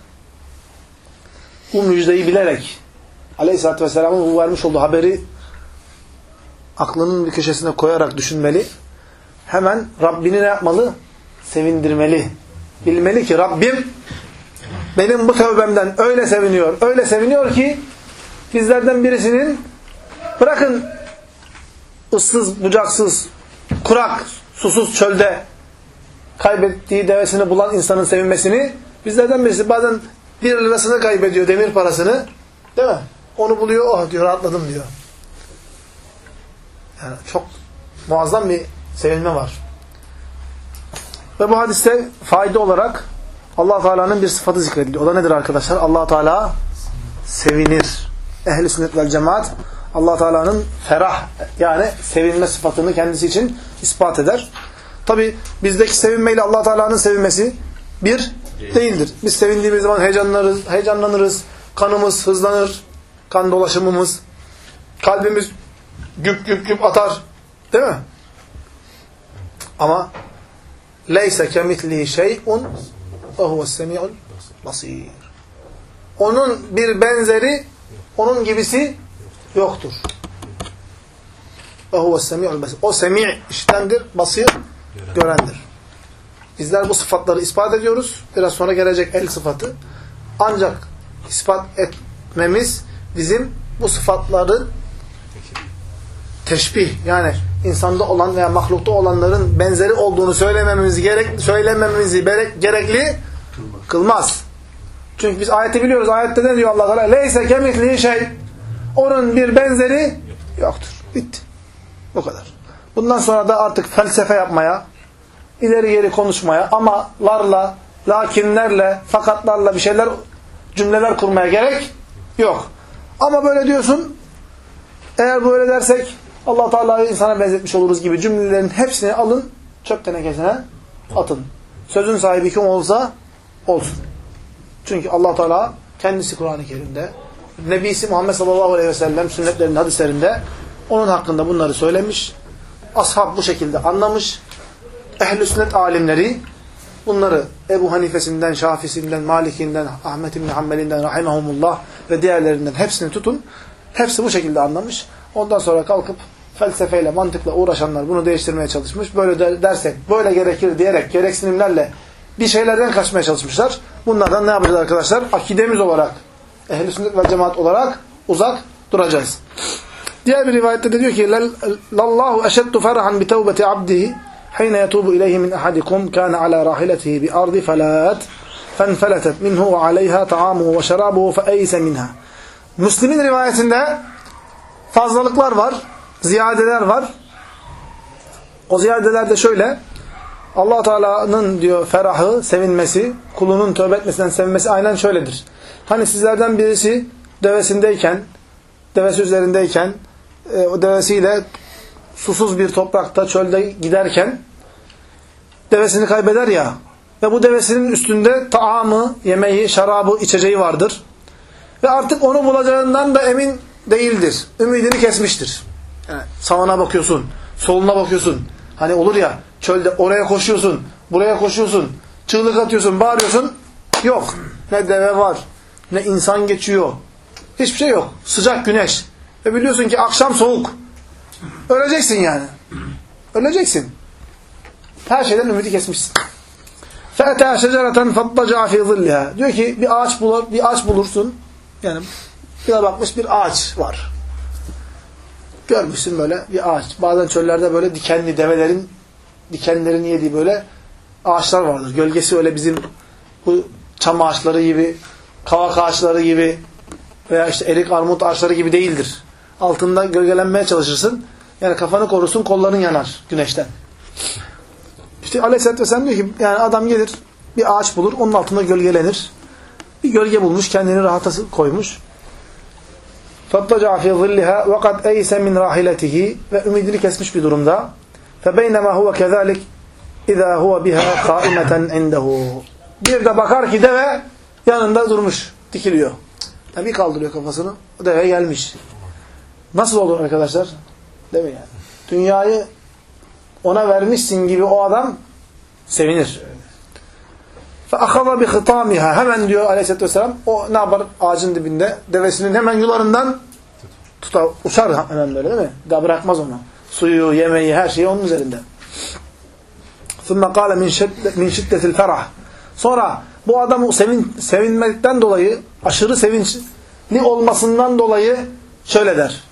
bu müjdeyi bilerek Aleyhisselatü Vesselam'ın bu vermiş olduğu haberi aklının bir köşesine koyarak düşünmeli. Hemen Rabbini ne yapmalı? Sevindirmeli. Bilmeli ki Rabbim benim bu tövbemden öyle seviniyor, öyle seviniyor ki bizlerden birisinin bırakın ıssız, bucaksız, kurak, susuz çölde kaybettiği devesini bulan insanın sevinmesini bizlerden birisi bazen bir lirasını kaybediyor, demir parasını değil mi? Onu buluyor, oh diyor, rahatladım diyor. Yani çok muazzam bir sevinme var. Ve bu hadiste fayda olarak allah Teala'nın bir sıfatı zikrediliyor. O da nedir arkadaşlar? allah Teala sevinir. Ehl-i sünnet vel cemaat allah Teala'nın ferah yani sevinme sıfatını kendisi için ispat eder. Tabi bizdeki sevinmeyle allah Teala'nın sevinmesi bir değildir. Biz sevindiğimiz zaman heyecanlanırız, heyecanlanırız, kanımız hızlanır, kan dolaşımımız, kalbimiz güp güp güp atar. Değil mi? Ama leyse kemitlihi şey'un ve huve's-semi'ul basir. Onun bir benzeri, onun gibisi yoktur. Ve huve's-semi'ul basir. O semi' iştendir, basir görendir. Bizler bu sıfatları ispat ediyoruz. Biraz sonra gelecek el sıfatı. Ancak ispat etmemiz bizim bu sıfatların teşbih yani insanda olan veya mahlukta olanların benzeri olduğunu söylememizi gerek söylememizi gerekli kılmaz. Çünkü biz ayeti biliyoruz. Ayette ne diyor Allah Teala? Leyse kemitlihi şey. Onun bir benzeri yoktur. Bitti. Bu kadar. Bundan sonra da artık felsefe yapmaya, ileri geri konuşmaya, amalarla, lakinlerle, fakatlarla bir şeyler, cümleler kurmaya gerek yok. Ama böyle diyorsun, eğer böyle dersek allah Teala'yı insana benzetmiş oluruz gibi cümlelerin hepsini alın, çöp tenekesine atın. Sözün sahibi kim olsa olsun. Çünkü allah Teala kendisi Kur'an-ı Kerim'de, Nebisi Muhammed sallallahu aleyhi ve sellem sünnetlerinde, hadislerinde onun hakkında bunları söylemiş. Ashab bu şekilde anlamış. Ehl-i sünnet alimleri bunları Ebu Hanifesinden, Şafisinden, Malikinden, Ahmet İbni Hanbelinden, Rahimahumullah ve diğerlerinden hepsini tutun. Hepsi bu şekilde anlamış. Ondan sonra kalkıp felsefeyle, mantıkla uğraşanlar bunu değiştirmeye çalışmış. Böyle dersek, böyle gerekir diyerek gereksinimlerle bir şeylerden kaçmaya çalışmışlar. Bunlardan ne yapacağız arkadaşlar? Akidemiz olarak, ehl-i sünnet ve cemaat olarak uzak duracağız. Diğer bir rivayette de diyor ki Lallahu eşeddu ferahan bi tevbeti abdihi حين يتوب إليه من أحدكم كان على راحلته بأرض فلات فانفلتت منه وعليها طعامه وشرابه فأيس منها Müslim'in rivayetinde fazlalıklar var, ziyadeler var. O ziyadeler de şöyle. allah Teala'nın diyor ferahı, sevinmesi, kulunun tövbe etmesinden sevinmesi aynen şöyledir. Hani sizlerden birisi devesindeyken, devesi üzerindeyken, e, o devesiyle susuz bir toprakta, çölde giderken devesini kaybeder ya ve bu devesinin üstünde taamı, yemeği, şarabı, içeceği vardır. Ve artık onu bulacağından da emin değildir. Ümidini kesmiştir. Yani sağına bakıyorsun, soluna bakıyorsun. Hani olur ya çölde oraya koşuyorsun, buraya koşuyorsun, çığlık atıyorsun, bağırıyorsun. Yok. Ne deve var, ne insan geçiyor. Hiçbir şey yok. Sıcak güneş. Ve biliyorsun ki akşam soğuk. Öleceksin yani. Öleceksin. Her şeyden ümidi kesmişsin. فَاَتَى شَجَرَةً فَضَّجَعَ فِي ظِلِّهَا Diyor ki bir ağaç bulur, bir ağaç bulursun. Yani bir de bakmış bir ağaç var. Görmüşsün böyle bir ağaç. Bazen çöllerde böyle dikenli develerin dikenlerin yediği böyle ağaçlar vardır. Gölgesi öyle bizim bu çam ağaçları gibi, kavak ağaçları gibi veya işte erik, armut ağaçları gibi değildir. Altında gölgelenmeye çalışırsın. Yani kafanı korursun, kolların yanar güneşten. İşte Aleyhisselatü Vesselam diyor ki yani adam gelir bir ağaç bulur, onun altında gölgelenir. Bir gölge bulmuş, kendini rahata koymuş. فَاضْطَجَعَ فِي ظِلِّهَا وَقَدْ اَيْسَ مِنْ رَاحِلَتِهِ Ve ümidini kesmiş bir durumda. فَبَيْنَمَا هُوَ كَذَٰلِكَ اِذَا هُوَ بِهَا قَائِمَةً عِنْدَهُ Bir de bakar ki deve yanında durmuş, dikiliyor. Yani bir kaldırıyor kafasını, o deve gelmiş. Nasıl olur arkadaşlar? Değil mi yani? Dünyayı ona vermişsin gibi o adam sevinir. فَأَخَذَ بِخِطَامِهَا Hemen diyor aleyhissalatü vesselam, o ne yapar ağacın dibinde? Devesinin hemen yularından tutar, uçar hemen böyle değil mi? Daha bırakmaz onu. Suyu, yemeği, her şeyi onun üzerinde. ثُمَّ قَالَ مِنْ شِدَّةِ الْفَرَحِ Sonra bu adamı sevin, sevinmekten dolayı, aşırı sevinçli olmasından dolayı şöyle der.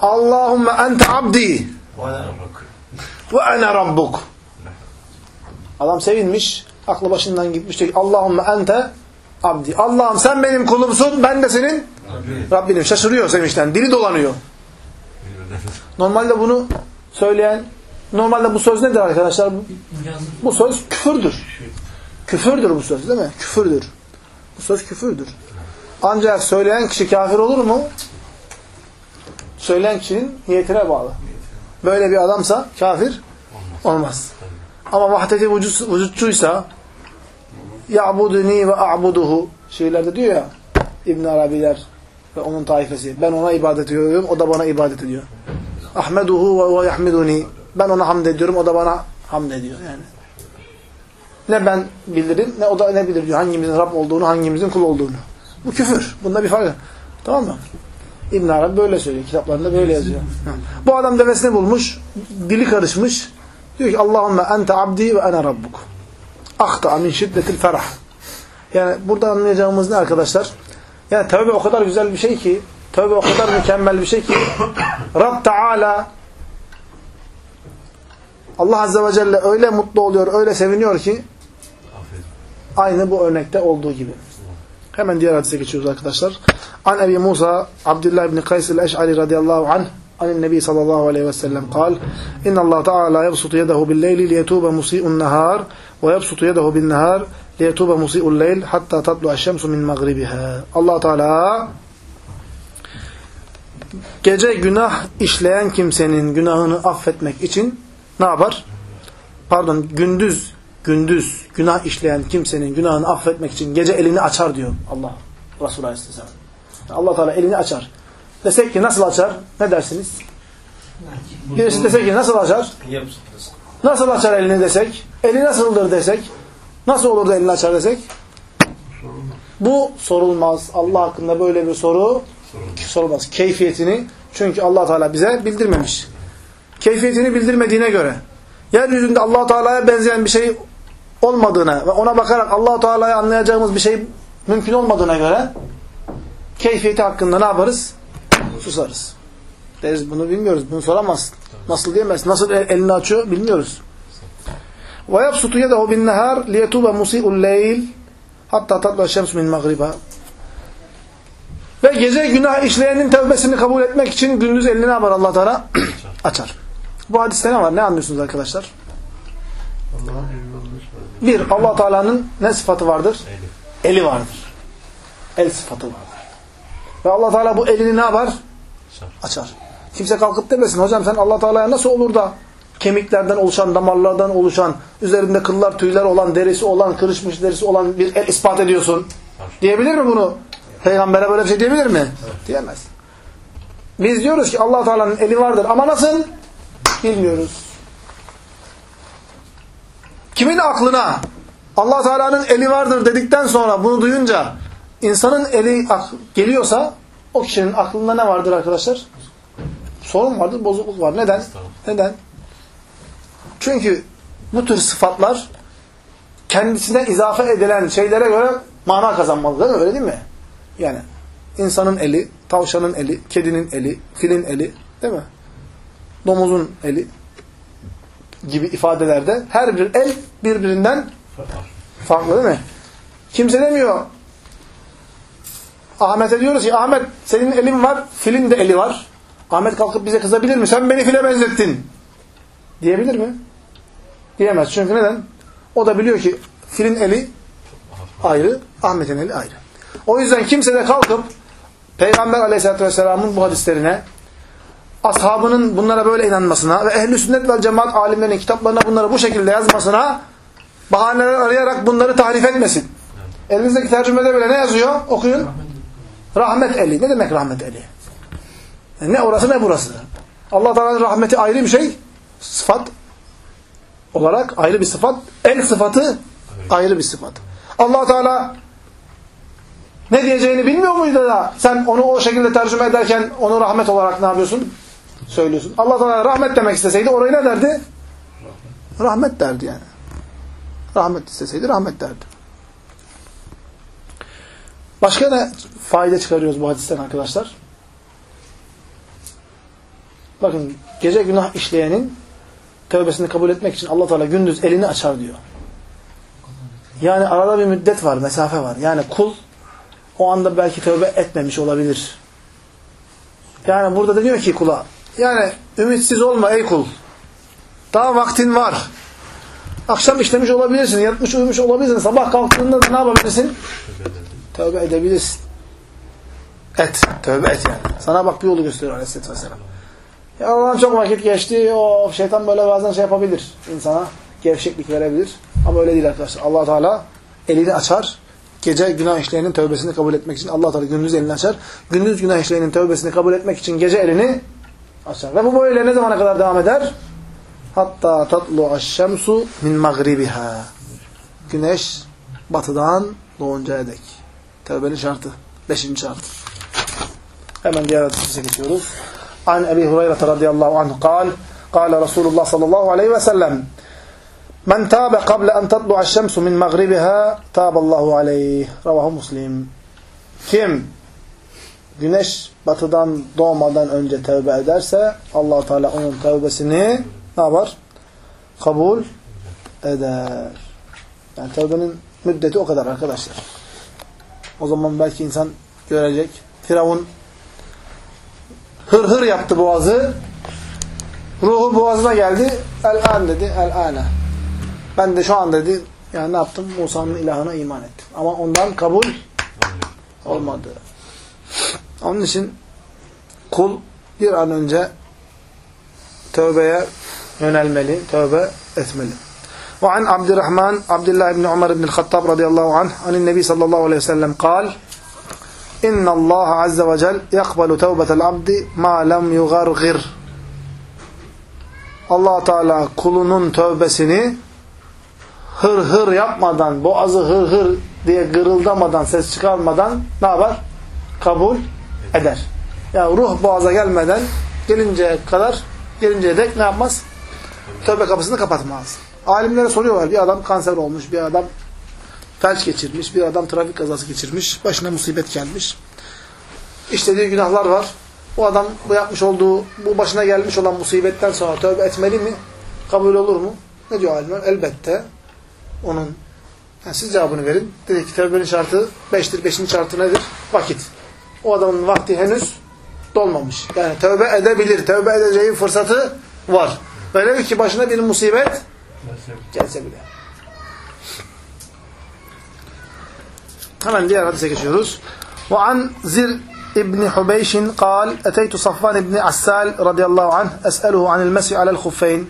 Allahümme ente abdi ve ene rabbuk. Adam sevinmiş, aklı başından gitmiş. Diyor, Allahümme ente abdi. Allah'ım sen benim kulumsun, ben de senin Rabbinim. Şaşırıyor sevinçten, dili dolanıyor. Normalde bunu söyleyen, normalde bu söz nedir arkadaşlar? Bu söz küfürdür. Küfürdür bu söz değil mi? Küfürdür. Bu söz küfürdür. Ancak söyleyen kişi kafir olur mu? Söyleyen kişinin niyetine bağlı. Böyle bir adamsa kafir olmaz. Ama vahdeti vücut, vücutçuysa ya'buduni ve a'buduhu şeylerde diyor ya İbn Arabiler ve onun taifesi. Ben ona ibadet ediyorum, o da bana ibadet ediyor. Ahmeduhu ve yahmiduni. Ben ona hamd ediyorum, o da bana hamd ediyor yani. Ne ben bilirim, ne o da ne bilir diyor. Hangimizin Rab olduğunu, hangimizin kul olduğunu. Bu küfür. Bunda bir fark. Tamam mı? İbn Arabi böyle söylüyor. Kitaplarında böyle yazıyor. Bu adam devesini bulmuş, dili karışmış. Diyor ki Allahümme ente abdi ve ene rabbuk. Ahta min şiddetil ferah. Yani burada anlayacağımız ne arkadaşlar? Yani tövbe o kadar güzel bir şey ki, tövbe o kadar mükemmel bir şey ki Rab Teala Allah Azze ve Celle öyle mutlu oluyor, öyle seviniyor ki aynı bu örnekte olduğu gibi. Hemen diğer hadise geçiyoruz arkadaşlar. An Ebi Musa Abdullah ibn Kays el-Eş'ari radıyallahu anh عن النبي صلى الله عليه وسلم قال إن الله تعالى يبسط يده بالليل ليتوب مسيء النهار ويبسط يده بالنهار ليتوب مسيء الليل حتى تطلع الشمس من مغربها Allah Teala gece günah işleyen kimsenin günahını affetmek için ne yapar? Pardon gündüz gündüz günah işleyen kimsenin günahını affetmek için gece elini açar diyor Allah Resulü Aleyhisselam. Allah Teala elini açar. Desek ki nasıl açar? Ne dersiniz? Birisi desek ki nasıl açar? Nasıl açar elini desek? Eli nasıldır desek? Nasıl olur da elini açar desek? Bu sorulmaz. Allah hakkında böyle bir soru sorulmaz. Keyfiyetini çünkü Allah Teala bize bildirmemiş. Keyfiyetini bildirmediğine göre yeryüzünde Allah Teala'ya benzeyen bir şey olmadığına ve ona bakarak Allah Teala'yı anlayacağımız bir şey mümkün olmadığına göre keyfiyeti hakkında ne yaparız? Susarız. Deriz bunu bilmiyoruz. Bunu soramazsın. Nasıl diyemez? Nasıl elini açıyor bilmiyoruz. Ve yapsutu yedehu bin nehar liyetuba musi'ul leyl hatta tatla şems min magriba. Ve gece günah işleyenin tevbesini kabul etmek için gündüz elini ne yapar Allah Teala? Açar. Bu hadiste ne var? Ne anlıyorsunuz arkadaşlar? Bir, allah Teala'nın ne sıfatı vardır? Eli. Eli vardır. El sıfatı vardır. Ve allah Teala bu elini ne yapar? Açar. Kimse kalkıp demesin, hocam sen allah Teala'ya nasıl olur da kemiklerden oluşan, damarlardan oluşan, üzerinde kıllar, tüyler olan, derisi olan, kırışmış derisi olan bir el ispat ediyorsun. Diyebilir mi bunu? Peygamber'e böyle bir şey diyebilir mi? Diyemez. Biz diyoruz ki allah Teala'nın eli vardır ama nasıl? Bilmiyoruz. Kimin aklına allah Teala'nın eli vardır dedikten sonra bunu duyunca insanın eli geliyorsa o kişinin aklında ne vardır arkadaşlar? Sorun vardır, bozukluk var. Neden? Neden? Çünkü bu tür sıfatlar kendisine izafe edilen şeylere göre mana kazanmalı değil mi? Öyle değil mi? Yani insanın eli, tavşanın eli, kedinin eli, filin eli değil mi? Domuzun eli gibi ifadelerde her bir el birbirinden farklı değil mi? Kimse demiyor Ahmet'e diyoruz ki Ahmet senin elin var, filin de eli var. Ahmet kalkıp bize kızabilir mi? Sen beni file benzettin. Diyebilir mi? Diyemez. Çünkü neden? O da biliyor ki filin eli ayrı, Ahmet'in eli ayrı. O yüzden kimse de kalkıp Peygamber aleyhissalatü vesselamın bu hadislerine ashabının bunlara böyle inanmasına ve ehl-i sünnet ve cemaat alimlerinin kitaplarına bunları bu şekilde yazmasına bahaneler arayarak bunları tahrif etmesin. Elinizdeki tercümede böyle ne yazıyor? Okuyun. Rahmet eli. Ne demek rahmet eli? Yani ne orası ne burası. Allah Teala'nın rahmeti ayrı bir şey. Sıfat olarak ayrı bir sıfat. El sıfatı ayrı bir sıfat. Allah Teala ne diyeceğini bilmiyor muydu da sen onu o şekilde tercüme ederken onu rahmet olarak ne yapıyorsun? Söylüyorsun. Allah Teala rahmet demek isteseydi orayı ne derdi? Rahmet derdi yani. Rahmet isteseydi rahmet derdi. Başka ne fayda çıkarıyoruz bu hadisten arkadaşlar? Bakın gece günah işleyenin tövbesini kabul etmek için Allah Teala gündüz elini açar diyor. Yani arada bir müddet var, mesafe var. Yani kul o anda belki tövbe etmemiş olabilir. Yani burada da diyor ki kula, yani ümitsiz olma ey kul. Daha vaktin var. Akşam işlemiş olabilirsin, yatmış uyumuş olabilirsin. Sabah kalktığında ne yapabilirsin? Tövbe edebilirsin. Et. Tövbe et yani. Sana bak bir yolu gösteriyor aleyhisselatü vesselam. Ya Allah'ım çok vakit geçti. O şeytan böyle bazen şey yapabilir. insana gevşeklik verebilir. Ama öyle değil arkadaşlar. allah Teala elini açar. Gece günah işleyenin tövbesini kabul etmek için allah Teala gündüz elini açar. Gündüz günah işleyenin tövbesini kabul etmek için gece elini açar. Ve bu böyle ne zamana kadar devam eder? Hatta tatlu aşşemsu min magribiha. Güneş batıdan doğuncaya dek. Tevbenin şartı. Beşinci şartı. Hemen diğer hadise geçiyoruz. An Ebi Hureyre radıyallahu anh kal Kale Resulullah sallallahu aleyhi ve sellem Men tabe kable en tatlu'a şemsu min magribiha taballahu aleyh. Ravahu Muslim. Kim güneş batıdan doğmadan önce tövbe ederse allah Teala onun tövbesini ne yapar? Kabul eder. Yani tövbenin müddeti o kadar arkadaşlar. O zaman belki insan görecek. Firavun hır hır yaptı boğazı. Ruhu boğazına geldi. El-an dedi. El-ana. Ben de şu an dedi. Yani ne yaptım? Musa'nın ilahına iman ettim. Ama ondan kabul olmadı. Onun için kul bir an önce tövbeye yönelmeli, tövbe etmeli. وعن عبد الرحمن عبد الله بن عمر بن الخطاب رضي الله عنه عن النبي صلى الله عليه وسلم قال İnna Allah azze ve cel yakbalu tevbetel abdi ma lem yugargir. Allah Teala kulunun tövbesini hır hır yapmadan, boğazı hır hır diye gırıldamadan, ses çıkarmadan ne yapar? Kabul eder. Yani ruh boğaza gelmeden gelinceye kadar, gelinceye dek ne yapmaz? Tövbe kapısını kapatmaz. Alimlere soruyorlar. Bir adam kanser olmuş, bir adam felç geçirmiş, bir adam trafik kazası geçirmiş, başına musibet gelmiş. İşlediği günahlar var. Bu adam bu yapmış olduğu, bu başına gelmiş olan musibetten sonra tövbe etmeli mi? Kabul olur mu? Ne diyor alimler? Elbette. Onun yani siz cevabını verin. Dedi ki tövbenin şartı beştir. Beşinci şartı nedir? Vakit. O adamın vakti henüz dolmamış. Yani tövbe edebilir. Tövbe edeceği fırsatı var. Velev ki başına bir musibet gelse bile. Hemen diğer hadise geçiyoruz. Ve an zir İbni Hubeyşin kal Eteytu Safvan İbni Assal radıyallahu anh es'eluhu anil mesih alel huffeyn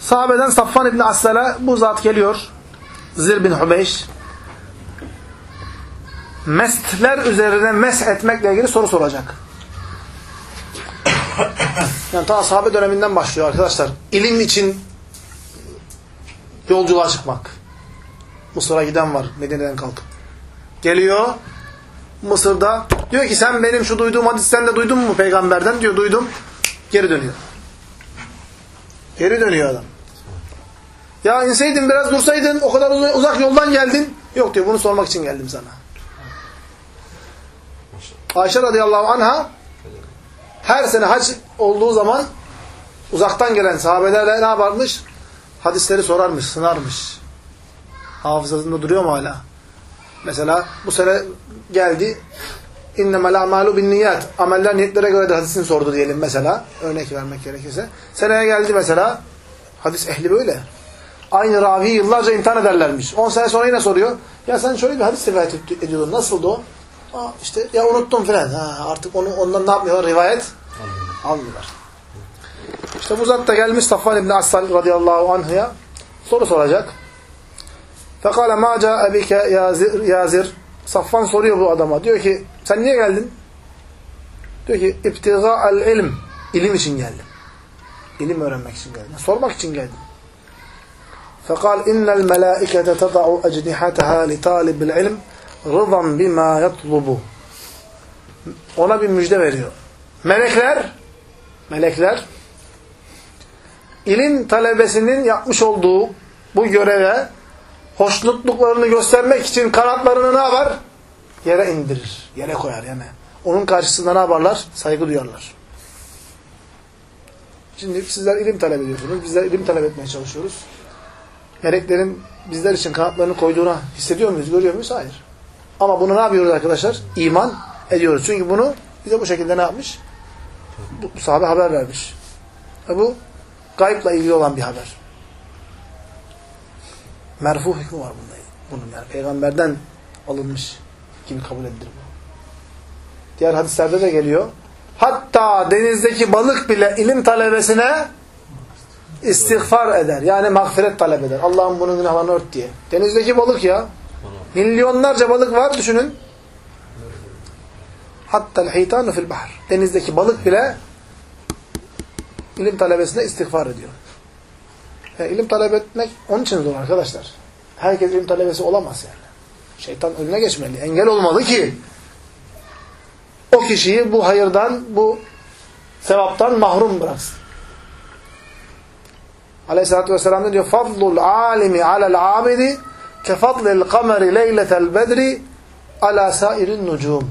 Sahabeden Safvan İbni Assal'a bu zat geliyor. Zir bin Hubeyş. Mestler üzerine mesh etmekle ilgili soru soracak. Yani ta sahabe döneminden başlıyor arkadaşlar. İlim için yolculuğa çıkmak. Mısır'a giden var Medine'den kalkıp. Geliyor Mısır'da diyor ki sen benim şu duyduğum hadisten de duydun mu peygamberden? Diyor duydum. Geri dönüyor. Geri dönüyor adam. Ya inseydin biraz dursaydın o kadar uz- uzak yoldan geldin. Yok diyor bunu sormak için geldim sana. Ayşe radıyallahu anha her sene hac olduğu zaman uzaktan gelen sahabelerle ne yaparmış? Hadisleri sorarmış, sınarmış. Hafızasında duruyor mu hala? Mesela bu sene geldi. Amalu bin niyat. Ameller niyetlere göre de hadisini sordu diyelim mesela. Örnek vermek gerekirse. Seneye geldi mesela. Hadis ehli böyle. Aynı ravi yıllarca imtihan ederlermiş. 10 sene sonra yine soruyor. Ya sen şöyle bir hadis rivayet et- ediyordun. Nasıldı o? Aa, işte ya unuttum filan. Ha, artık onu ondan ne yapmıyorlar? Rivayet almıyorlar. İşte bu zat da gelmiş Safvan İbni Assal radıyallahu anh'a soru soracak. Fekale ma ca'e bike yazir, yazir. Safvan soruyor bu adama. Diyor ki sen niye geldin? Diyor ki iptiga'al ilm. İlim için geldim. İlim öğrenmek için geldim. Sormak için geldim. Fekal innel melâikete tada'u ecnihatehâ li talibil ilm rıdan bima yatlubu. Ona bir müjde veriyor. Melekler melekler ilim talebesinin yapmış olduğu bu göreve hoşnutluklarını göstermek için kanatlarını ne yapar? Yere indirir. Yere koyar yani. Onun karşısında ne yaparlar? Saygı duyarlar. Şimdi sizler ilim talep ediyorsunuz. Bizler ilim talep etmeye çalışıyoruz. Meleklerin bizler için kanatlarını koyduğuna hissediyor muyuz? Görüyor muyuz? Hayır. Ama bunu ne yapıyoruz arkadaşlar? İman ediyoruz. Çünkü bunu bize bu şekilde ne yapmış? Bu, sahabe haber vermiş. Ve bu gaybla ilgili olan bir haber. Merfu hükmü var bunda. Bunun yani peygamberden alınmış gibi kabul edilir bu. Diğer hadislerde de geliyor. Hatta denizdeki balık bile ilim talebesine istiğfar eder. Yani mağfiret talep eder. Allah'ım bunun günahlarını ört diye. Denizdeki balık ya. Milyonlarca balık var düşünün. Hatta el-hitanu fil bahr. Denizdeki balık bile ilim talebesine istiğfar ediyor. Yani ilim talep etmek onun için zor arkadaşlar. Herkes ilim talebesi olamaz yani. Şeytan önüne geçmeli. Engel olmalı ki o kişiyi bu hayırdan, bu sevaptan mahrum bıraksın. Aleyhisselatü Vesselam ne diyor? Fadlul alimi alel abidi kefadlil kameri leyletel bedri ala sairin nucum.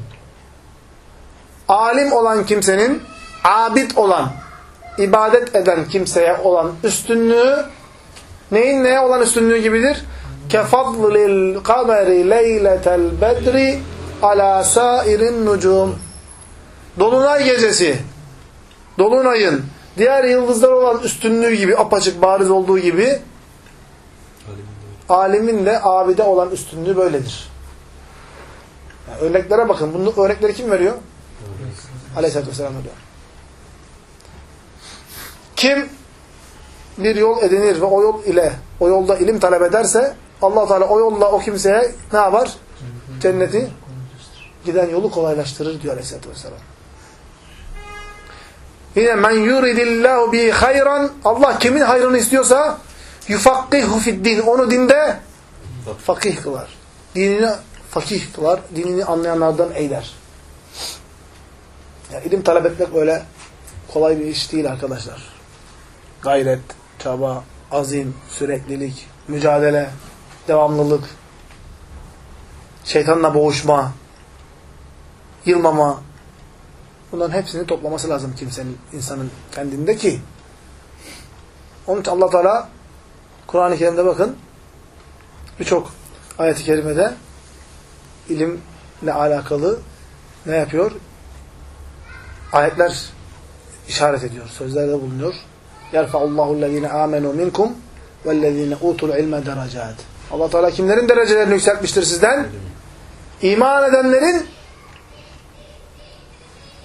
Alim olan kimsenin, abid olan, ibadet eden kimseye olan üstünlüğü neyin neye olan üstünlüğü gibidir? Kefadlil kameri leyletel bedri ala sairin nucum. Dolunay gecesi, dolunayın diğer yıldızlar olan üstünlüğü gibi, apaçık bariz olduğu gibi alimin de abide olan üstünlüğü böyledir. Yani örneklere bakın. Bunu örnekleri kim veriyor? Aleyhisselatü Vesselam diyor. Kim bir yol edinir ve o yol ile o yolda ilim talep ederse allah Teala o yolla o kimseye ne yapar? Cenneti giden yolu kolaylaştırır diyor Aleyhisselatü Vesselam. Yine men yuridillahu bi hayran Allah kimin hayrını istiyorsa yufakkihu fid din. Onu dinde fakih kılar. Dinini fakih kılar. Dinini anlayanlardan eyler. Yani ilim talep etmek öyle kolay bir iş değil arkadaşlar. Gayret, çaba, azim, süreklilik, mücadele, devamlılık, şeytanla boğuşma, yılmama, bunların hepsini toplaması lazım kimsenin, insanın kendinde ki onun için allah Teala Kur'an-ı Kerim'de bakın birçok ayet-i kerimede ilimle alakalı ne yapıyor? Ayetler işaret ediyor. Sözlerde bulunuyor. Yerfa'ullahu allazine amenu minkum vellezine utul ilme derecat. Allah Teala kimlerin derecelerini yükseltmiştir sizden? İman edenlerin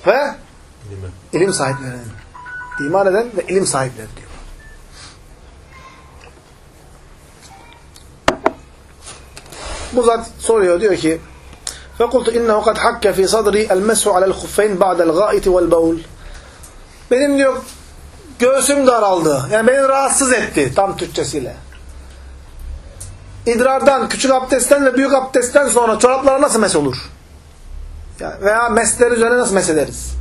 ve Bilmem. ilim sahiplerinin. İman eden ve ilim sahipleri diyor. Bu zat soruyor diyor ki فَقُلْتُ اِنَّهُ قَدْ حَكَّ ف۪ي صَدْرِي الْمَسْحُ عَلَى الْخُفَّيْنِ بَعْدَ الْغَائِتِ وَالْبَوْلِ Benim diyor göğsüm daraldı. Yani beni rahatsız etti tam Türkçesiyle. İdrardan, küçük abdestten ve büyük abdestten sonra çoraplara nasıl mes olur? Yani veya mesler üzerine nasıl mes ederiz?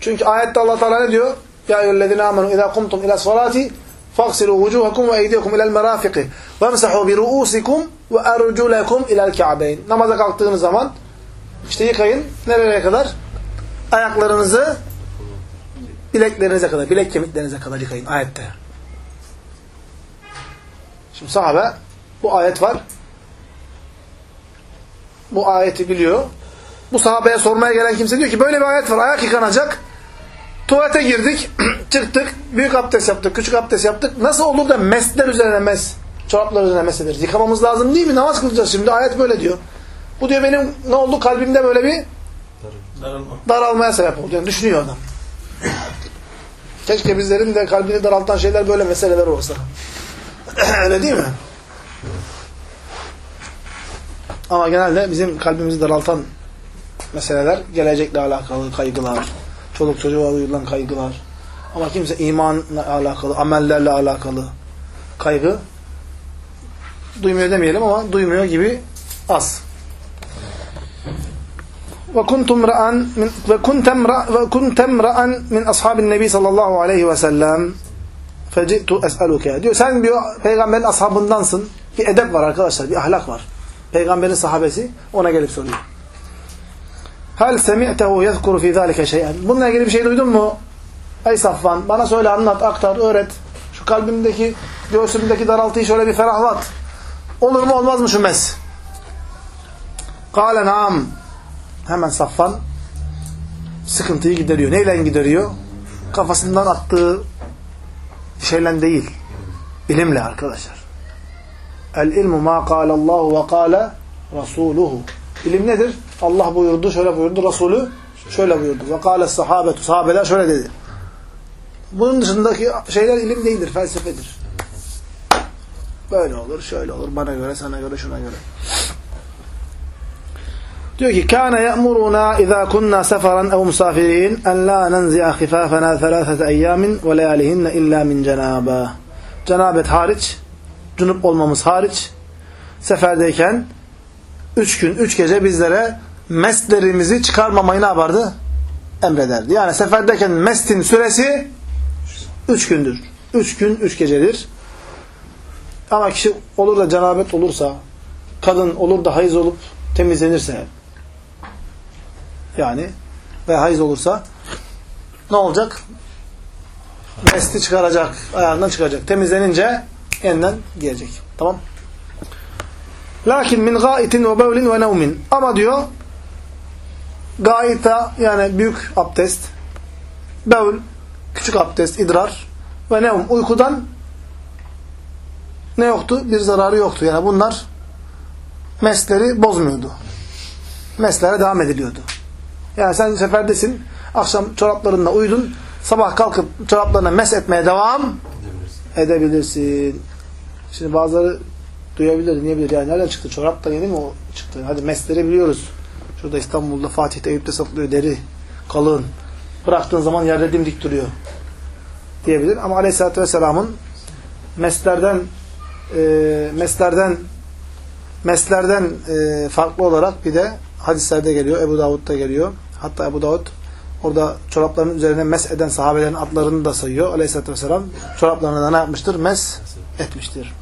Çünkü ayette Allah Teala ne diyor? Ya eyyühellezine amenu izâ kumtum ila salati faghsilû vucuhakum ve eydiyakum ila'l merafiqi vemsahû bi ru'usikum ve erculakum ila'l ka'beyn. Namaza kalktığınız zaman işte yıkayın nereye kadar? Ayaklarınızı bileklerinize kadar, bilek kemiklerinize kadar yıkayın ayette. Şimdi sahabe bu ayet var. Bu ayeti biliyor. Bu sahabeye sormaya gelen kimse diyor ki böyle bir ayet var. Ayak yıkanacak. Tuvalete girdik. çıktık. Büyük abdest yaptık. Küçük abdest yaptık. Nasıl olur da mesler üzerine mes, çoraplar üzerine mes ederiz? Yıkamamız lazım değil mi? Namaz kılacağız şimdi. Ayet böyle diyor. Bu diyor benim ne oldu? Kalbimde böyle bir daralmaya sebep oldu. Yani düşünüyor adam. Keşke bizlerin de kalbini daraltan şeyler böyle meseleler olsa. Öyle değil mi? Ama genelde bizim kalbimizi daraltan meseleler gelecekle alakalı kaygılar, çoluk çocuğa duyulan kaygılar. Ama kimse imanla alakalı, amellerle alakalı kaygı duymuyor demeyelim ama duymuyor gibi az. Ve kuntum ra'an min ve kuntum ve kuntum ra'an min ashabin nebi sallallahu aleyhi ve sellem feci'tu es'aluke. Diyor sen diyor peygamberin ashabındansın. Bir edep var arkadaşlar, bir ahlak var. Peygamberin sahabesi ona gelip soruyor. Hal semi'tehu yezkuru fi zalike şey'en. Bununla ilgili bir şey duydun mu? Ey Safvan bana söyle anlat, aktar, öğret. Şu kalbimdeki, göğsümdeki daraltıyı şöyle bir ferahlat. Olur mu olmaz mı şu mes? Kale naam. Hemen Safvan sıkıntıyı gideriyor. Neyle gideriyor? Kafasından attığı şeyle değil. İlimle arkadaşlar. El ilmu ma kâlallahu ve kâle rasuluhu. İlim nedir? Allah buyurdu, şöyle buyurdu. Resulü şöyle buyurdu. Ve kâle sahabetu. Sahabeler şöyle dedi. Bunun dışındaki şeyler ilim değildir, felsefedir. Böyle olur, şöyle olur. Bana göre, sana göre, şuna göre. Diyor ki kana ya'muruna iza kunna seferan ev musafirin en la nanzi'a khifafana thalathat ayyamin ve layalihin illa min cenaba. Cenabet hariç, cunup olmamız hariç seferdeyken üç gün, üç gece bizlere meslerimizi çıkarmamayı ne yapardı? Emrederdi. Yani seferdeyken mestin süresi üç gündür. Üç gün, üç gecedir. Ama kişi olur da cenabet olursa, kadın olur da hayız olup temizlenirse, yani ve hayız olursa ne olacak? Mesti çıkaracak, ayağından çıkacak. Temizlenince yeniden giyecek. Tamam? Lakin min gaitin ve bevlin ve nevmin. Ama diyor gaita yani büyük abdest, bevl, küçük abdest, idrar ve nevm, uykudan ne yoktu? Bir zararı yoktu. Yani bunlar mesleri bozmuyordu. Meslere devam ediliyordu. Yani sen seferdesin, akşam çoraplarınla uyudun, sabah kalkıp çoraplarına mes etmeye devam Edebilirsin. edebilirsin. Şimdi bazıları duyabilir, niye bilir? Yani nereden çıktı? Çorap da yeni mi o çıktı? Hadi mesleri biliyoruz. Şurada İstanbul'da, Fatih'te, Eyüp'te satılıyor deri, kalın. Bıraktığın zaman yerde dimdik duruyor. Diyebilir. Ama Aleyhisselatü Vesselam'ın meslerden e, meslerden meslerden e, farklı olarak bir de hadislerde geliyor. Ebu Davud'da geliyor. Hatta Ebu Davud orada çorapların üzerine mes eden sahabelerin adlarını da sayıyor. Aleyhisselatü Vesselam çoraplarına da ne yapmıştır? Mes etmiştir.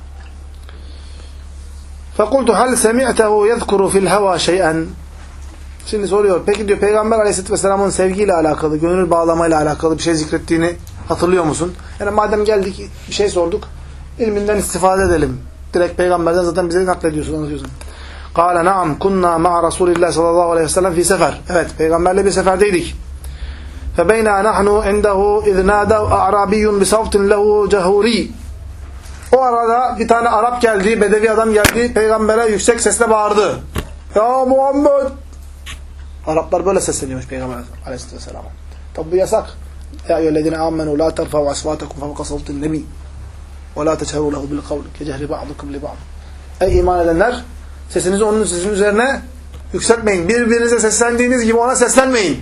فَقُلْتُ هَلْ سَمِعْتَهُ يَذْكُرُ فِي الْهَوَى شَيْئًا Şimdi soruyor. Peki diyor Peygamber Aleyhisselatü Vesselam'ın sevgiyle alakalı, gönül bağlamayla alakalı bir şey zikrettiğini hatırlıyor musun? Yani madem geldik bir şey sorduk, ilminden istifade edelim. Direkt Peygamberden zaten bize naklediyorsun, anlatıyorsun. Kâle naam kunna ma'a Resulillah sallallahu aleyhi ve sellem fi sefer. Evet, Peygamberle bir seferdeydik. نَحْنُ عِنْدَهُ اِذْ نَادَوْ اَعْرَابِيٌّ بِصَوْتٍ لَهُ جَهُورِي O arada bir tane Arap geldi, Bedevi adam geldi, peygambere yüksek sesle bağırdı. Ya Muhammed! Araplar böyle sesleniyormuş Peygamber aleyhisselam. Tabi bu yasak. Ya eyyühellezine amenu la terfa'u asvatakum fevka savtin nebi ve la teçheru lehu bil kavl ke cehri ba'dukum li ba'd. Ey iman edenler sesinizi onun sesinin üzerine yükseltmeyin. Birbirinize seslendiğiniz gibi ona seslenmeyin.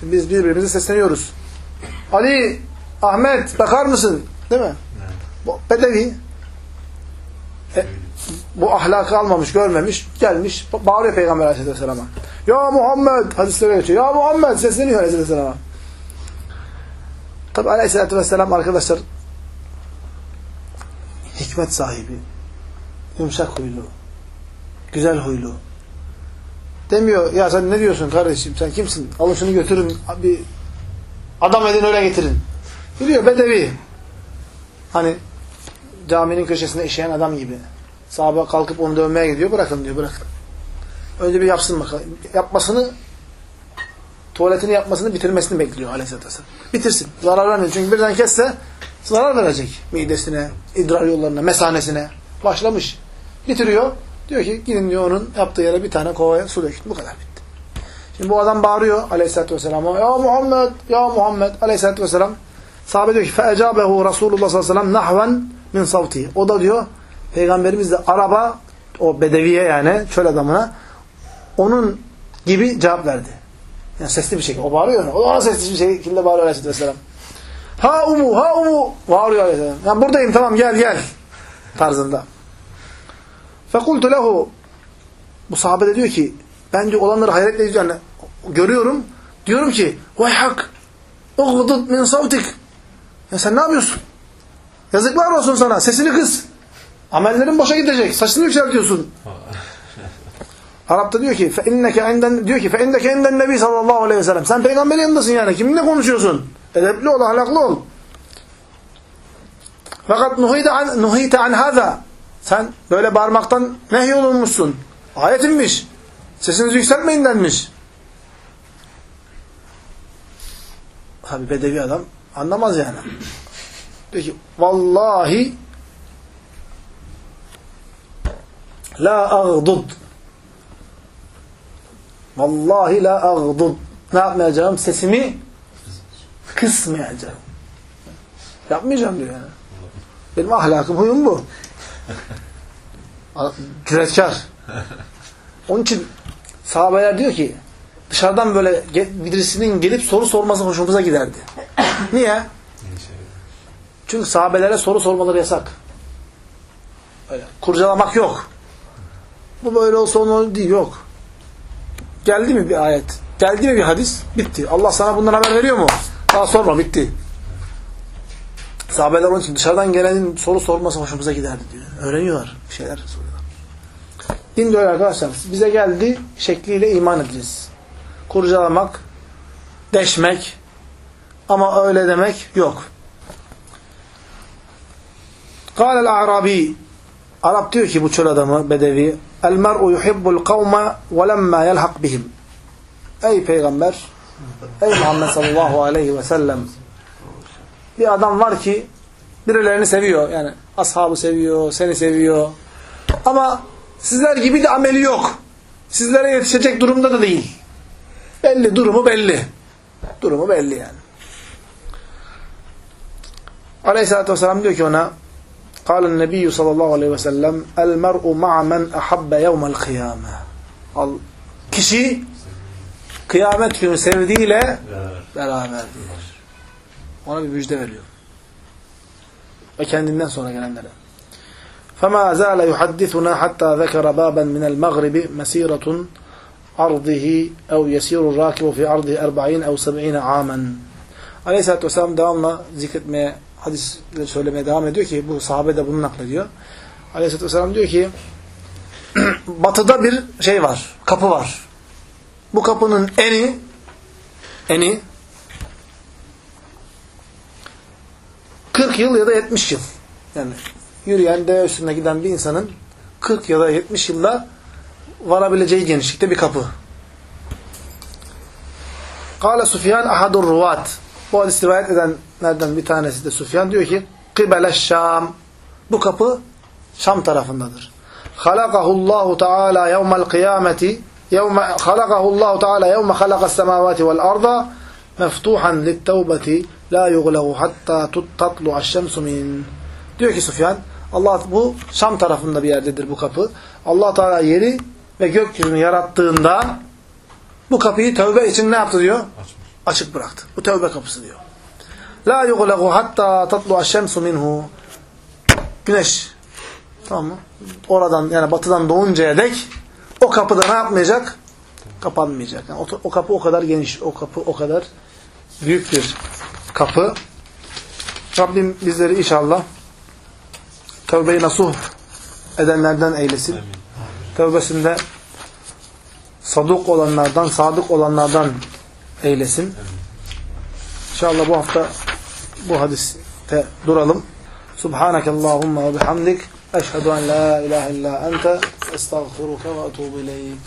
Şimdi biz birbirimize sesleniyoruz. Ali, Ahmet bakar mısın? Değil mi? Bu Bedevi e, bu ahlakı almamış, görmemiş, gelmiş, bağırıyor Peygamber Aleyhisselam'a. Ya Muhammed, hadislere geçiyor. Ya Muhammed sesleniyor Aleyhisselam'a. Tabi Aleyhisselatü Vesselam arkadaşlar hikmet sahibi, yumuşak huylu, güzel huylu. Demiyor, ya sen ne diyorsun kardeşim, sen kimsin? Alın şunu götürün, bir adam edin öyle getirin. Biliyor, bedevi. Hani caminin köşesinde işeyen adam gibi. Sahabe kalkıp onu dövmeye gidiyor. Bırakın diyor, bırakın. Önce bir yapsın bakalım. Yapmasını, tuvaletini yapmasını bitirmesini bekliyor aleyhissalatü vesselam. Bitirsin. Zarar vermiyor. Çünkü birden kesse zarar verecek. Midesine, idrar yollarına, mesanesine. Başlamış. Bitiriyor. Diyor ki gidin diyor onun yaptığı yere bir tane kovaya su dökün. Bu kadar bitti. Şimdi bu adam bağırıyor aleyhissalatü vesselam'a. Ya Muhammed, ya Muhammed aleyhissalatü vesselam. Sahabe diyor ki فَاَجَابَهُ Resulullah sallallahu aleyhi ve sellem nahven min savti. O da diyor Peygamberimiz de araba o bedeviye yani çöl adamına onun gibi cevap verdi. Yani sesli bir şekilde. O bağırıyor. O da ona sesli bir şekilde bağırıyor Aleyhisselatü Vesselam. Ha umu, ha umu. Bağırıyor Aleyhisselam. Yani buradayım tamam gel gel. Tarzında. Fekultu lehu. Bu sahabe de diyor ki ben diyor olanları hayretle izliyorum. Yani görüyorum. Diyorum ki vay hak. Uğdud min savtik. Ya sen ne yapıyorsun? Yazıklar olsun sana. Sesini kıs. Amellerin boşa gidecek. Saçını yükseltiyorsun. Arap'ta diyor ki فَاِنَّكَ عِنْدَنْ diyor ki فَاِنَّكَ عِنْدَنْ nebi sallallahu aleyhi ve sellem. Sen peygamberin yanındasın yani. Kiminle konuşuyorsun? Edepli ol, ahlaklı ol. Fakat nuhite an, nuhite an hâzâ. Sen böyle bağırmaktan nehyolunmuşsun. Ayet inmiş. Sesinizi yükseltmeyin denmiş. Abi bedevi adam anlamaz yani. Peki vallahi la agdud Vallahi la agdud. Ne yapmayacağım? Sesimi kısmayacağım. Yapmayacağım diyor yani. Benim ahlakım, huyum bu. Cüretkar. Onun için sahabeler diyor ki dışarıdan böyle birisinin gelip soru sorması hoşumuza giderdi. Niye? Çünkü sahabelere soru sormaları yasak. Öyle. Kurcalamak yok. Bu böyle olsa onu değil. Yok. Geldi mi bir ayet? Geldi mi bir hadis? Bitti. Allah sana bundan haber veriyor mu? Daha sorma. Bitti. Sahabeler onun için dışarıdan gelenin soru sorması hoşumuza giderdi diyor. Öğreniyorlar. Bir şeyler soruyorlar. Din diyor arkadaşlar. Bize geldi şekliyle iman edeceğiz. Kurcalamak, deşmek ama öyle demek yok. قال الأعرابي Arap diyor ki bu çöl adamı, bedevi El mer'u yuhibbul kavme ve lemma yelhak bihim Ey peygamber Ey Muhammed sallallahu aleyhi ve sellem bir adam var ki birilerini seviyor. Yani ashabı seviyor, seni seviyor. Ama sizler gibi de ameli yok. Sizlere yetişecek durumda da değil. Belli, durumu belli. Durumu belli yani. Aleyhisselatü Vesselam diyor ki ona قال النبي صلى الله عليه وسلم المرء مع من أحب يوم القيامة Kişi kıyamet günü sevdiğiyle beraberdir. Ona bir müjde veriyor. Ve kendinden sonra gelenlere. فَمَا زَالَ يُحَدِّثُنَا حَتَّى ذَكَرَ بَابًا مِنَ الْمَغْرِبِ مَسِيرَةٌ عَرْضِهِ اَوْ يَسِيرُ الرَّاكِبُ فِي عَرْضِهِ اَرْبَعِينَ اَوْ سَبْعِينَ عَامًا Aleyhisselatü Vesselam devamla zikretmeye, hadisleri söylemeye devam ediyor ki bu sahabe de bunu naklediyor. Aleyhisselatü Vesselam diyor ki batıda bir şey var, kapı var. Bu kapının eni eni 40 yıl ya da 70 yıl. Yani yürüyen, deve üstünde giden bir insanın 40 ya da 70 yılda varabileceği genişlikte bir kapı. Kale Sufyan ahadur ruvat. Bu hadis rivayet edenlerden bir tanesi de Sufyan diyor ki Kıbele Şam. Bu kapı Şam tarafındadır. Halakahullahu Teala yevmel kıyameti yevme halakahullahu Teala yevme halakas semavati vel arda meftuhan littevbeti la yuglehu hatta tatlu'aş şemsu min. Diyor ki Sufyan Allah bu Şam tarafında bir yerdedir bu kapı. Allah Teala yeri ve gökyüzünü yarattığında bu kapıyı tövbe için ne yaptı diyor? Açmış. Açık bıraktı. Bu tövbe kapısı diyor. La yuglehu hatta tatlu'aş şemsu minhu. Güneş tamam mı? Oradan yani batıdan doğuncaya dek o kapıda ne yapmayacak? Kapanmayacak. Yani o, o kapı o kadar geniş, o kapı o kadar büyük bir kapı. Rabbim bizleri inşallah tövbeyi nasuh edenlerden eylesin. Amin. Tövbesinde saduk olanlardan, sadık olanlardan eylesin. İnşallah bu hafta bu hadiste duralım. Subhanakallahumma ve bihamdik. Eşhedü en la ilahe illa ente estağfiruka ve etubu ileyk.